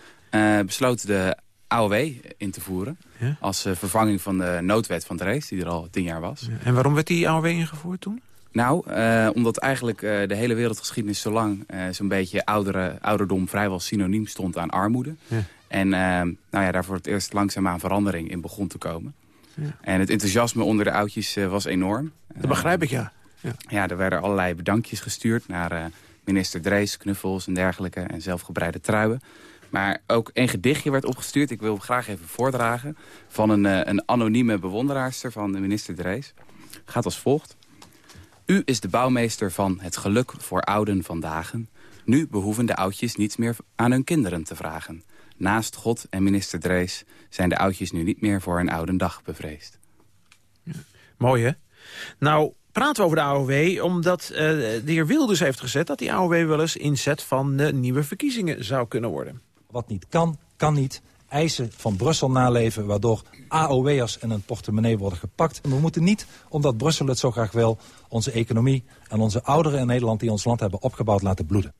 besloot de AOW in te voeren. Ja? Als eh, vervanging van de noodwet van Drees, die er al tien jaar was. En waarom werd die AOW ingevoerd toen? Nou, eh, omdat eigenlijk eh, de hele wereldgeschiedenis zo lang eh, zo'n beetje oudere, ouderdom vrijwel synoniem stond aan armoede. Ja. En eh, nou ja, daar voor het eerst langzaamaan verandering in begon te komen. Ja. En het enthousiasme onder de oudjes eh, was enorm. Dat begrijp ik, ja. ja. Ja, er werden allerlei bedankjes gestuurd naar eh, minister Drees, knuffels en dergelijke. En zelfgebreide truien. Maar ook een gedichtje werd opgestuurd. Ik wil graag even voordragen. Van een, eh, een anonieme bewonderaarster van de minister Drees. Gaat als volgt. U is de bouwmeester van het geluk voor ouden vandaag. Nu behoeven de oudjes niets meer aan hun kinderen te vragen. Naast God en minister Drees zijn de oudjes nu niet meer voor een oude dag bevreesd. Mooi, hè? Nou, praten we over de AOW omdat eh, de heer Wilders heeft gezet... dat die AOW wel eens inzet van de nieuwe verkiezingen zou kunnen worden. Wat niet kan, kan niet. Eisen van Brussel naleven, waardoor AOW'ers in een portemonnee worden gepakt. En we moeten niet, omdat Brussel het zo graag wil... onze economie en onze ouderen in Nederland die ons land hebben opgebouwd laten bloeden.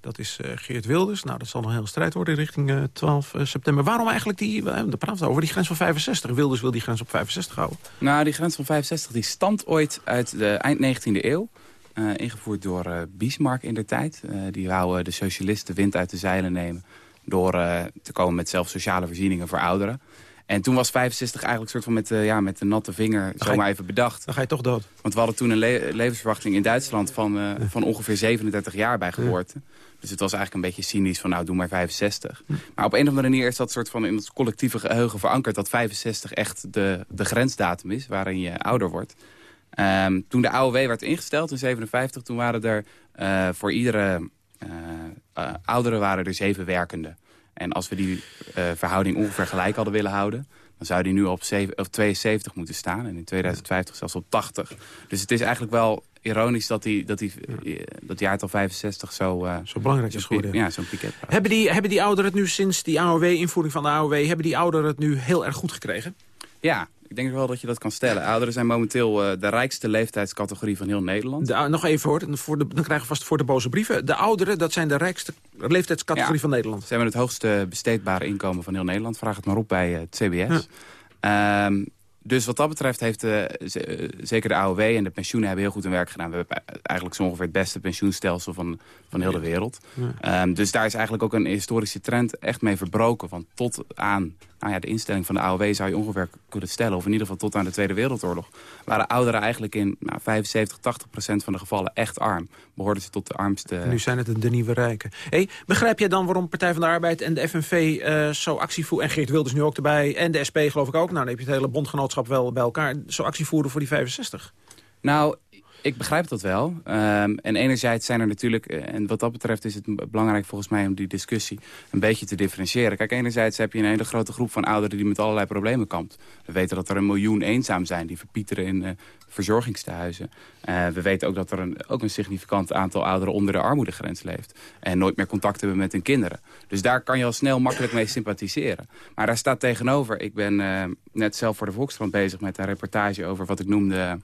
Dat is eh, Geert Wilders. Nou, dat zal nog een hele strijd worden richting eh, 12 eh, september. Waarom eigenlijk die, uh, daar praten we over, die grens van 65? Wilders wil die grens op 65 houden. Nou, die grens van 65 die stamt ooit uit de eind 19e eeuw. Uh, ingevoerd door uh, Bismarck in de tijd. Uh, die wou de socialisten wind uit de zeilen nemen... door te komen met zelf sociale voorzieningen voor ouderen. En toen was 65 eigenlijk soort van met, uh, ja, met de natte vinger zomaar even bedacht. Dan ga je toch dood. Want we hadden toen een le levensverwachting in Duitsland van, uh, van ongeveer 37 jaar bij geboorte. Ja. Dus het was eigenlijk een beetje cynisch van nou doe maar 65. Hm. Maar op een of andere manier is dat soort van in het collectieve geheugen verankerd... dat 65 echt de, de grensdatum is waarin je ouder wordt. Um, toen de AOW werd ingesteld in 57, toen waren er uh, voor iedere ouderen waren er zeven werkenden. En als we die uh, verhouding ongeveer gelijk hadden willen houden... dan zou die nu op, 7, op 72 moeten staan. En in 2050 zelfs op 80. Dus het is eigenlijk wel ironisch dat die, dat die, dat jaartal 65 zo... Uh, zo belangrijk is geworden. Ja, zo'n piket. Hebben die, hebben die ouderen het nu sinds die AOW-invoering van de AOW... hebben die ouderen het nu heel erg goed gekregen? Ja, ik denk wel dat je dat kan stellen. Ouderen zijn momenteel uh, de rijkste leeftijdscategorie van heel Nederland. De, nog even hoor, voor de, dan krijgen we vast voor de boze brieven. De ouderen, dat zijn de rijkste leeftijdscategorie ja, van Nederland. Ze hebben het hoogste besteedbare inkomen van heel Nederland. Vraag het maar op bij uh, het CBS. Ja. Um, dus wat dat betreft heeft uh, zeker de AOW en de pensioenen hebben heel goed hun werk gedaan. We hebben eigenlijk zo ongeveer het beste pensioenstelsel van, van heel de wereld. Ja. Um, dus daar is eigenlijk ook een historische trend echt mee verbroken. Want tot aan nou ja, de instelling van de AOW zou je ongeveer kunnen stellen... of in ieder geval tot aan de Tweede Wereldoorlog... waren ouderen eigenlijk in nou, 75, 80 procent van de gevallen echt arm. Behoorden ze tot de armste... Nu zijn het de nieuwe rijken. Hey, begrijp jij dan waarom Partij van de Arbeid en de FNV uh, zo actie voeren... en Geert Wilders nu ook erbij, en de SP geloof ik ook... nou dan heb je het hele bondgenootschap wel bij elkaar... zo actie voeren voor die 65? Nou, ik begrijp dat wel. Um, en enerzijds zijn er natuurlijk, en wat dat betreft is het belangrijk volgens mij om die discussie een beetje te differentiëren. Kijk, enerzijds heb je een hele grote groep van ouderen die met allerlei problemen kampt. We weten dat er een miljoen eenzaam zijn die verpieteren in uh, verzorgingstehuizen. Uh, we weten ook dat er een, ook een significant aantal ouderen onder de armoedegrens leeft. En nooit meer contact hebben met hun kinderen. Dus daar kan je al snel makkelijk mee sympathiseren. Maar daar staat tegenover, ik ben net zelf voor de Volkskrant bezig met een reportage over wat ik noemde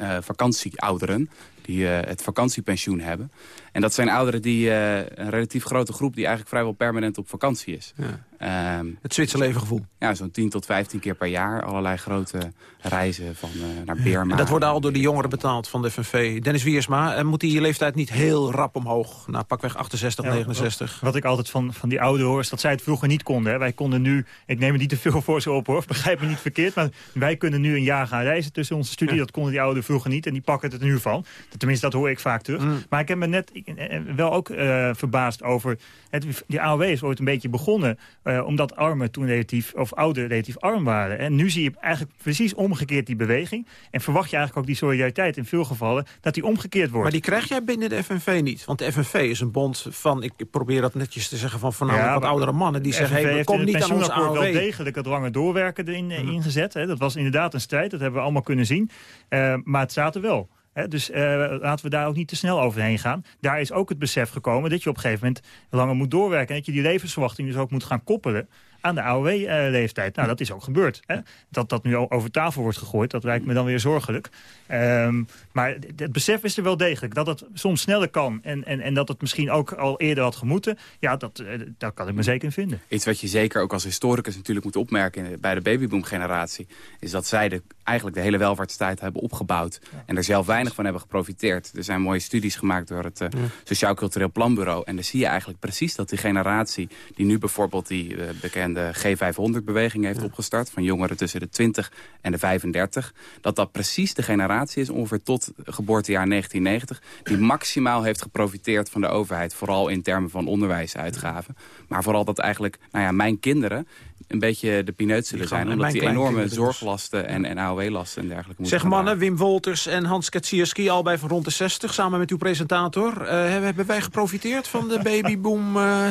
uh, vakantieouderen die uh, het vakantiepensioen hebben. En dat zijn ouderen die uh, een relatief grote groep... die eigenlijk vrijwel permanent op vakantie is. Ja. Um, het Zwitserleven gevoel. Ja, zo'n 10 tot 15 keer per jaar. Allerlei grote reizen van, uh, naar Beerma. En dat wordt al door de jongeren betaald van de FNV. Dennis Wiersma, moet die leeftijd niet heel rap omhoog? Naar pakweg 68, ja, 69? Wat, wat, ik altijd van, van die ouderen hoor... is dat zij het vroeger niet konden. Hè. Wij konden nu... Ik neem er niet te veel voor ze op, hoor. Begrijp me niet verkeerd. Maar wij kunnen nu een jaar gaan reizen tussen onze studie. Ja. Dat konden die ouderen vroeger niet. En die pakken het er nu van. Tenminste, dat hoor ik vaak terug. Mm. Maar ik heb me net ik, wel ook uh, verbaasd over... Het, die AOW is ooit een beetje begonnen... Uh, omdat armen toen relatief, of ouderen relatief arm waren. En nu zie je eigenlijk precies omgekeerd die beweging. En verwacht je eigenlijk ook die solidariteit in veel gevallen... dat die omgekeerd wordt. Maar die krijg jij binnen de FNV niet. Want de FNV is een bond van... ik probeer dat netjes te zeggen van voornamelijk ja, wat oudere mannen... die zeggen, hey, komen niet aan ons AOW. wel degelijk het langer doorwerken erin mm. ingezet. Hè. Dat was inderdaad een strijd, dat hebben we allemaal kunnen zien. Uh, maar het er wel. Dus uh, laten we daar ook niet te snel overheen gaan. Daar is ook het besef gekomen dat je op een gegeven moment langer moet doorwerken. En dat je die levensverwachting dus ook moet gaan koppelen aan de AOW-leeftijd. Uh, nou, dat is ook gebeurd. Hè? Dat dat nu over tafel wordt gegooid, dat lijkt me dan weer zorgelijk. Um, maar het besef is er wel degelijk. Dat het soms sneller kan en, en, en dat het misschien ook al eerder had gemoeten... ja, dat, uh, daar kan ik me zeker in vinden. Iets wat je zeker ook als historicus natuurlijk moet opmerken... bij de babyboom-generatie... is dat zij de, eigenlijk de hele welvaartstijd hebben opgebouwd... Ja. en er zelf weinig van hebben geprofiteerd. Er zijn mooie studies gemaakt door het uh, ja. Sociaal Cultureel Planbureau... en dan zie je eigenlijk precies dat die generatie... die nu bijvoorbeeld die bekende de G500-beweging heeft ja. opgestart... van jongeren tussen de 20 en de 35... dat dat precies de generatie is, ongeveer tot geboortejaar 1990... die maximaal heeft geprofiteerd van de overheid. Vooral in termen van onderwijsuitgaven. Maar vooral dat eigenlijk nou ja, mijn kinderen een beetje de pineut zullen zijn. Omdat die enorme zorglasten en, en AOW-lasten en dergelijke moeten Zeg mannen, Wim Wolters en Hans Katsierski, al bij van rond de 60... samen met uw presentator. Uh, hebben wij geprofiteerd van de babyboom... Uh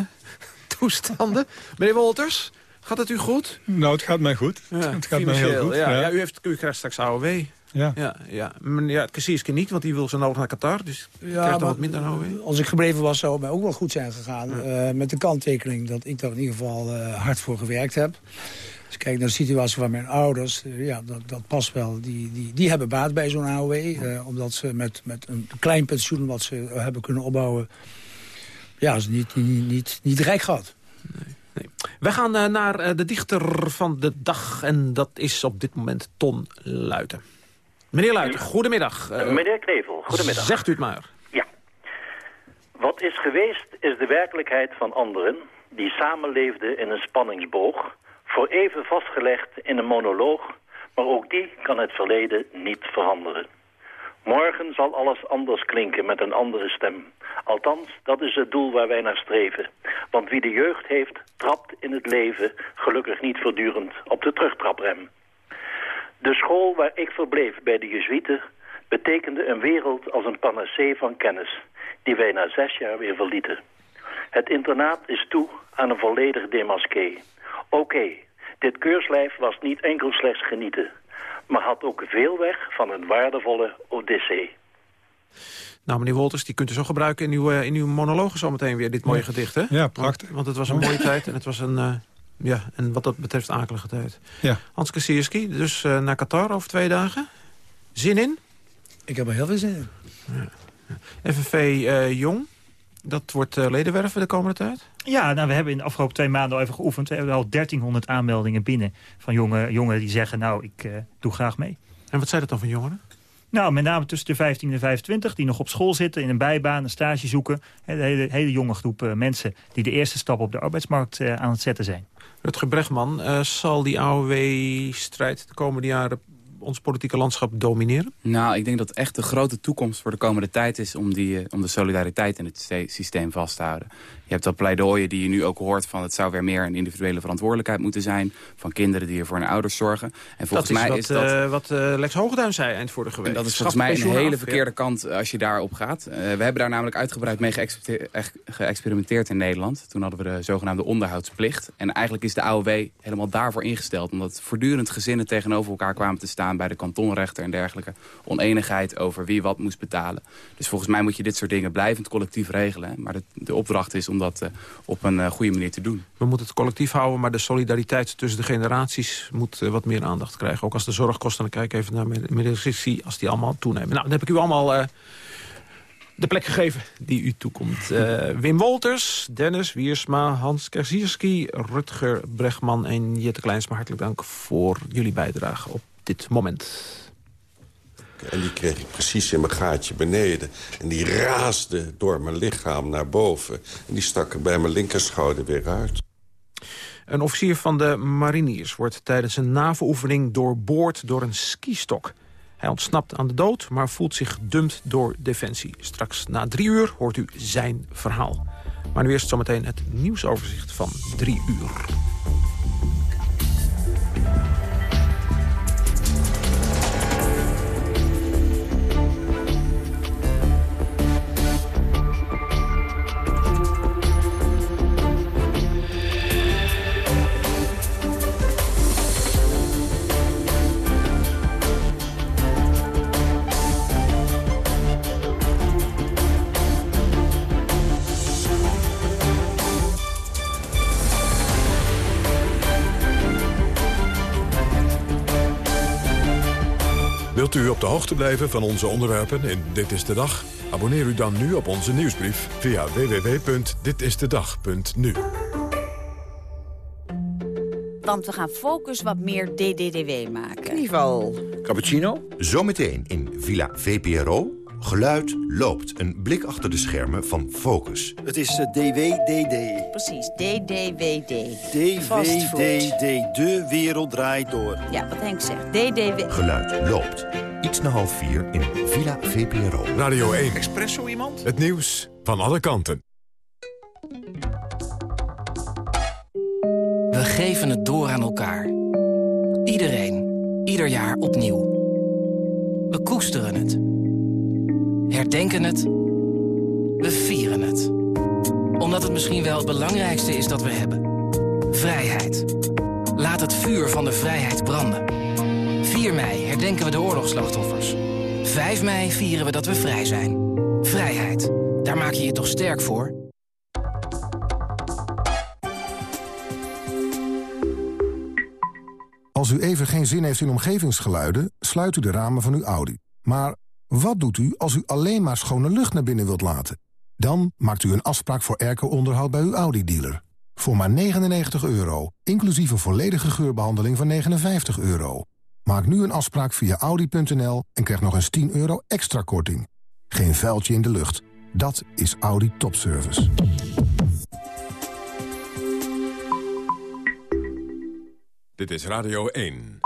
toestanden. Meneer Wolters, gaat het u goed? Nou, het gaat mij goed. Ja, het gaat mij heel goed. Ja. Ja. ja. u, heeft, u krijgt straks AOW. Ja. Ja, ja. Ja, Kassierske niet, want die wil zo nodig naar Qatar. Dus ja, krijgt dan maar wat minder nou weer. Als ik gebleven was, zou het mij ook wel goed zijn gegaan. Eh, met de kanttekening dat ik daar in ieder geval eh, hard voor gewerkt heb. Als ik kijk naar de situatie van mijn ouders, eh, ja, dat, dat past wel. Die, die, die hebben baat bij zo'n AOW. eh, omdat ze met, met een klein pensioen wat ze hebben kunnen opbouwen... ja, ze niet, niet, niet, niet rijk gehad. We gaan eh, naar eh, de dichter van de dag. En dat is op dit moment Ton Luiten. Meneer Luiten, goedemiddag. Eh, Meneer Knevel, goedemiddag. Zegt u het maar. Wat is geweest is de werkelijkheid van anderen... die samenleefden in een spanningsboog... voor even vastgelegd in een monoloog... maar ook die kan het verleden niet veranderen. Morgen zal alles anders klinken met een andere stem. Althans, dat is het doel waar wij naar streven. Want wie de jeugd heeft, trapt in het leven... gelukkig niet voortdurend op de terugtraprem. De school waar ik verbleef bij de Jezuïeten... betekende een wereld als een panacee van kennis... die wij na zes jaar weer verlieten. Het internaat is toe aan een volledig demasqué. Oké, dit keurslijf was niet enkel slechts genieten... maar had ook veel weg van een waardevolle odyssee. Nou, meneer Wolters, die kunt u zo gebruiken in uw, eh, in uw monologen zometeen weer, dit mooie Ja. gedicht, hè? Ja, prachtig. Want, want het was een mooie tijd en het was een, eh, ja, en wat dat betreft akelige tijd. Ja. Hans Kassierski, dus eh, naar Qatar over twee dagen. Zin in? Ik heb er heel veel zin in. FNV eh, Jong, dat wordt eh, ledenwerven de komende tijd? Ja, nou, we hebben in de afgelopen twee maanden al even geoefend. We hebben al 1300 aanmeldingen binnen van jonge, jongeren die zeggen... nou, ik eh, doe graag mee. En wat zijn dat dan van jongeren? Nou, met name tussen de 15 en 25 die nog op school zitten... in een bijbaan, een stage zoeken. De hele, hele jonge groep eh, mensen die de eerste stap op de arbeidsmarkt aan het zetten zijn. Rutger Bregman, zal die AOW-strijd de komende jaren ons politieke landschap domineren? Nou, ik denk dat echt de grote toekomst voor de komende tijd is... om, die, eh, om de solidariteit in het ste- systeem vast te houden. Je hebt dat pleidooien die je nu ook hoort van... het zou weer meer een individuele verantwoordelijkheid moeten zijn... van kinderen die er voor hun ouders zorgen. En volgens dat is mij wat, is dat... eh, wat eh, Lex Hoogduin zei eind vorige week. En dat is volgens mij een hele af, verkeerde kant als je daarop gaat. We hebben daar namelijk uitgebreid mee geëxperimenteerd in Nederland. Toen hadden we de zogenaamde onderhoudsplicht. En eigenlijk is de AOW helemaal daarvoor ingesteld. Omdat voortdurend gezinnen tegenover elkaar kwamen te staan... bij de kantonrechter en dergelijke. Oneenigheid over wie wat moest betalen. Dus volgens mij moet je dit soort dingen blijvend collectief regelen. Maar de, de opdracht is om dat eh, op een eh, goede manier te doen. We moeten het collectief houden, maar de solidariteit tussen de generaties moet eh, wat meer aandacht krijgen. Ook als de zorgkosten, dan kijk even naar Sissi, als die allemaal toenemen. Nou, dan heb ik u allemaal de plek gegeven die u toekomt. Wim Wolters, Dennis Wiersma, Hans Kersierski, Rutger Bregman en Jette Kleinsma. Hartelijk dank voor jullie bijdrage op dit moment. En die kreeg ik precies in mijn gaatje beneden. En die raasde door mijn lichaam naar boven. En die stak er bij mijn linkerschouder weer uit. Een officier van de mariniers wordt tijdens een NAVO-oefening doorboord door een skistok. Hij ontsnapt aan de dood, maar voelt zich gedumpt door Defensie. Straks na drie uur hoort u zijn verhaal. Maar nu eerst zometeen het nieuwsoverzicht van drie uur. Wilt u op de hoogte blijven van onze onderwerpen in Dit is de Dag? Abonneer u dan nu op onze nieuwsbrief via www.ditistedag.nu. Want we gaan Focus wat meer DDDW maken. Knieval. Cappuccino? Zometeen in Villa VPRO. Geluid loopt. Een blik achter de schermen van Focus. Het is eh, DWDD. Precies, DDWD. DWDD. De wereld draait door. Ja, wat Henk zegt. DDW. Geluid loopt. Iets na half vier in Villa VPRO. Radio 1. Espresso iemand? Het nieuws van alle kanten. We geven het door aan elkaar. Iedereen. Ieder jaar opnieuw. We koesteren het. Herdenken het. We vieren het. Omdat het misschien wel het belangrijkste is dat we hebben. Vrijheid. Laat het vuur van de vrijheid branden. 4 mei herdenken we de oorlogsslachtoffers. 5 mei vieren we dat we vrij zijn. Vrijheid, daar maak je je toch sterk voor? Als u even geen zin heeft in omgevingsgeluiden, sluit u de ramen van uw Audi. Maar wat doet u als u alleen maar schone lucht naar binnen wilt laten? Dan maakt u een afspraak voor airco-onderhoud bij uw Audi-dealer. Voor maar 99 euro, inclusief een volledige geurbehandeling van 59 euro. Maak nu een afspraak via audi.nl en krijg nog eens 10 euro extra korting. Geen vuiltje in de lucht. Dat is Audi Topservice. Dit is Radio 1.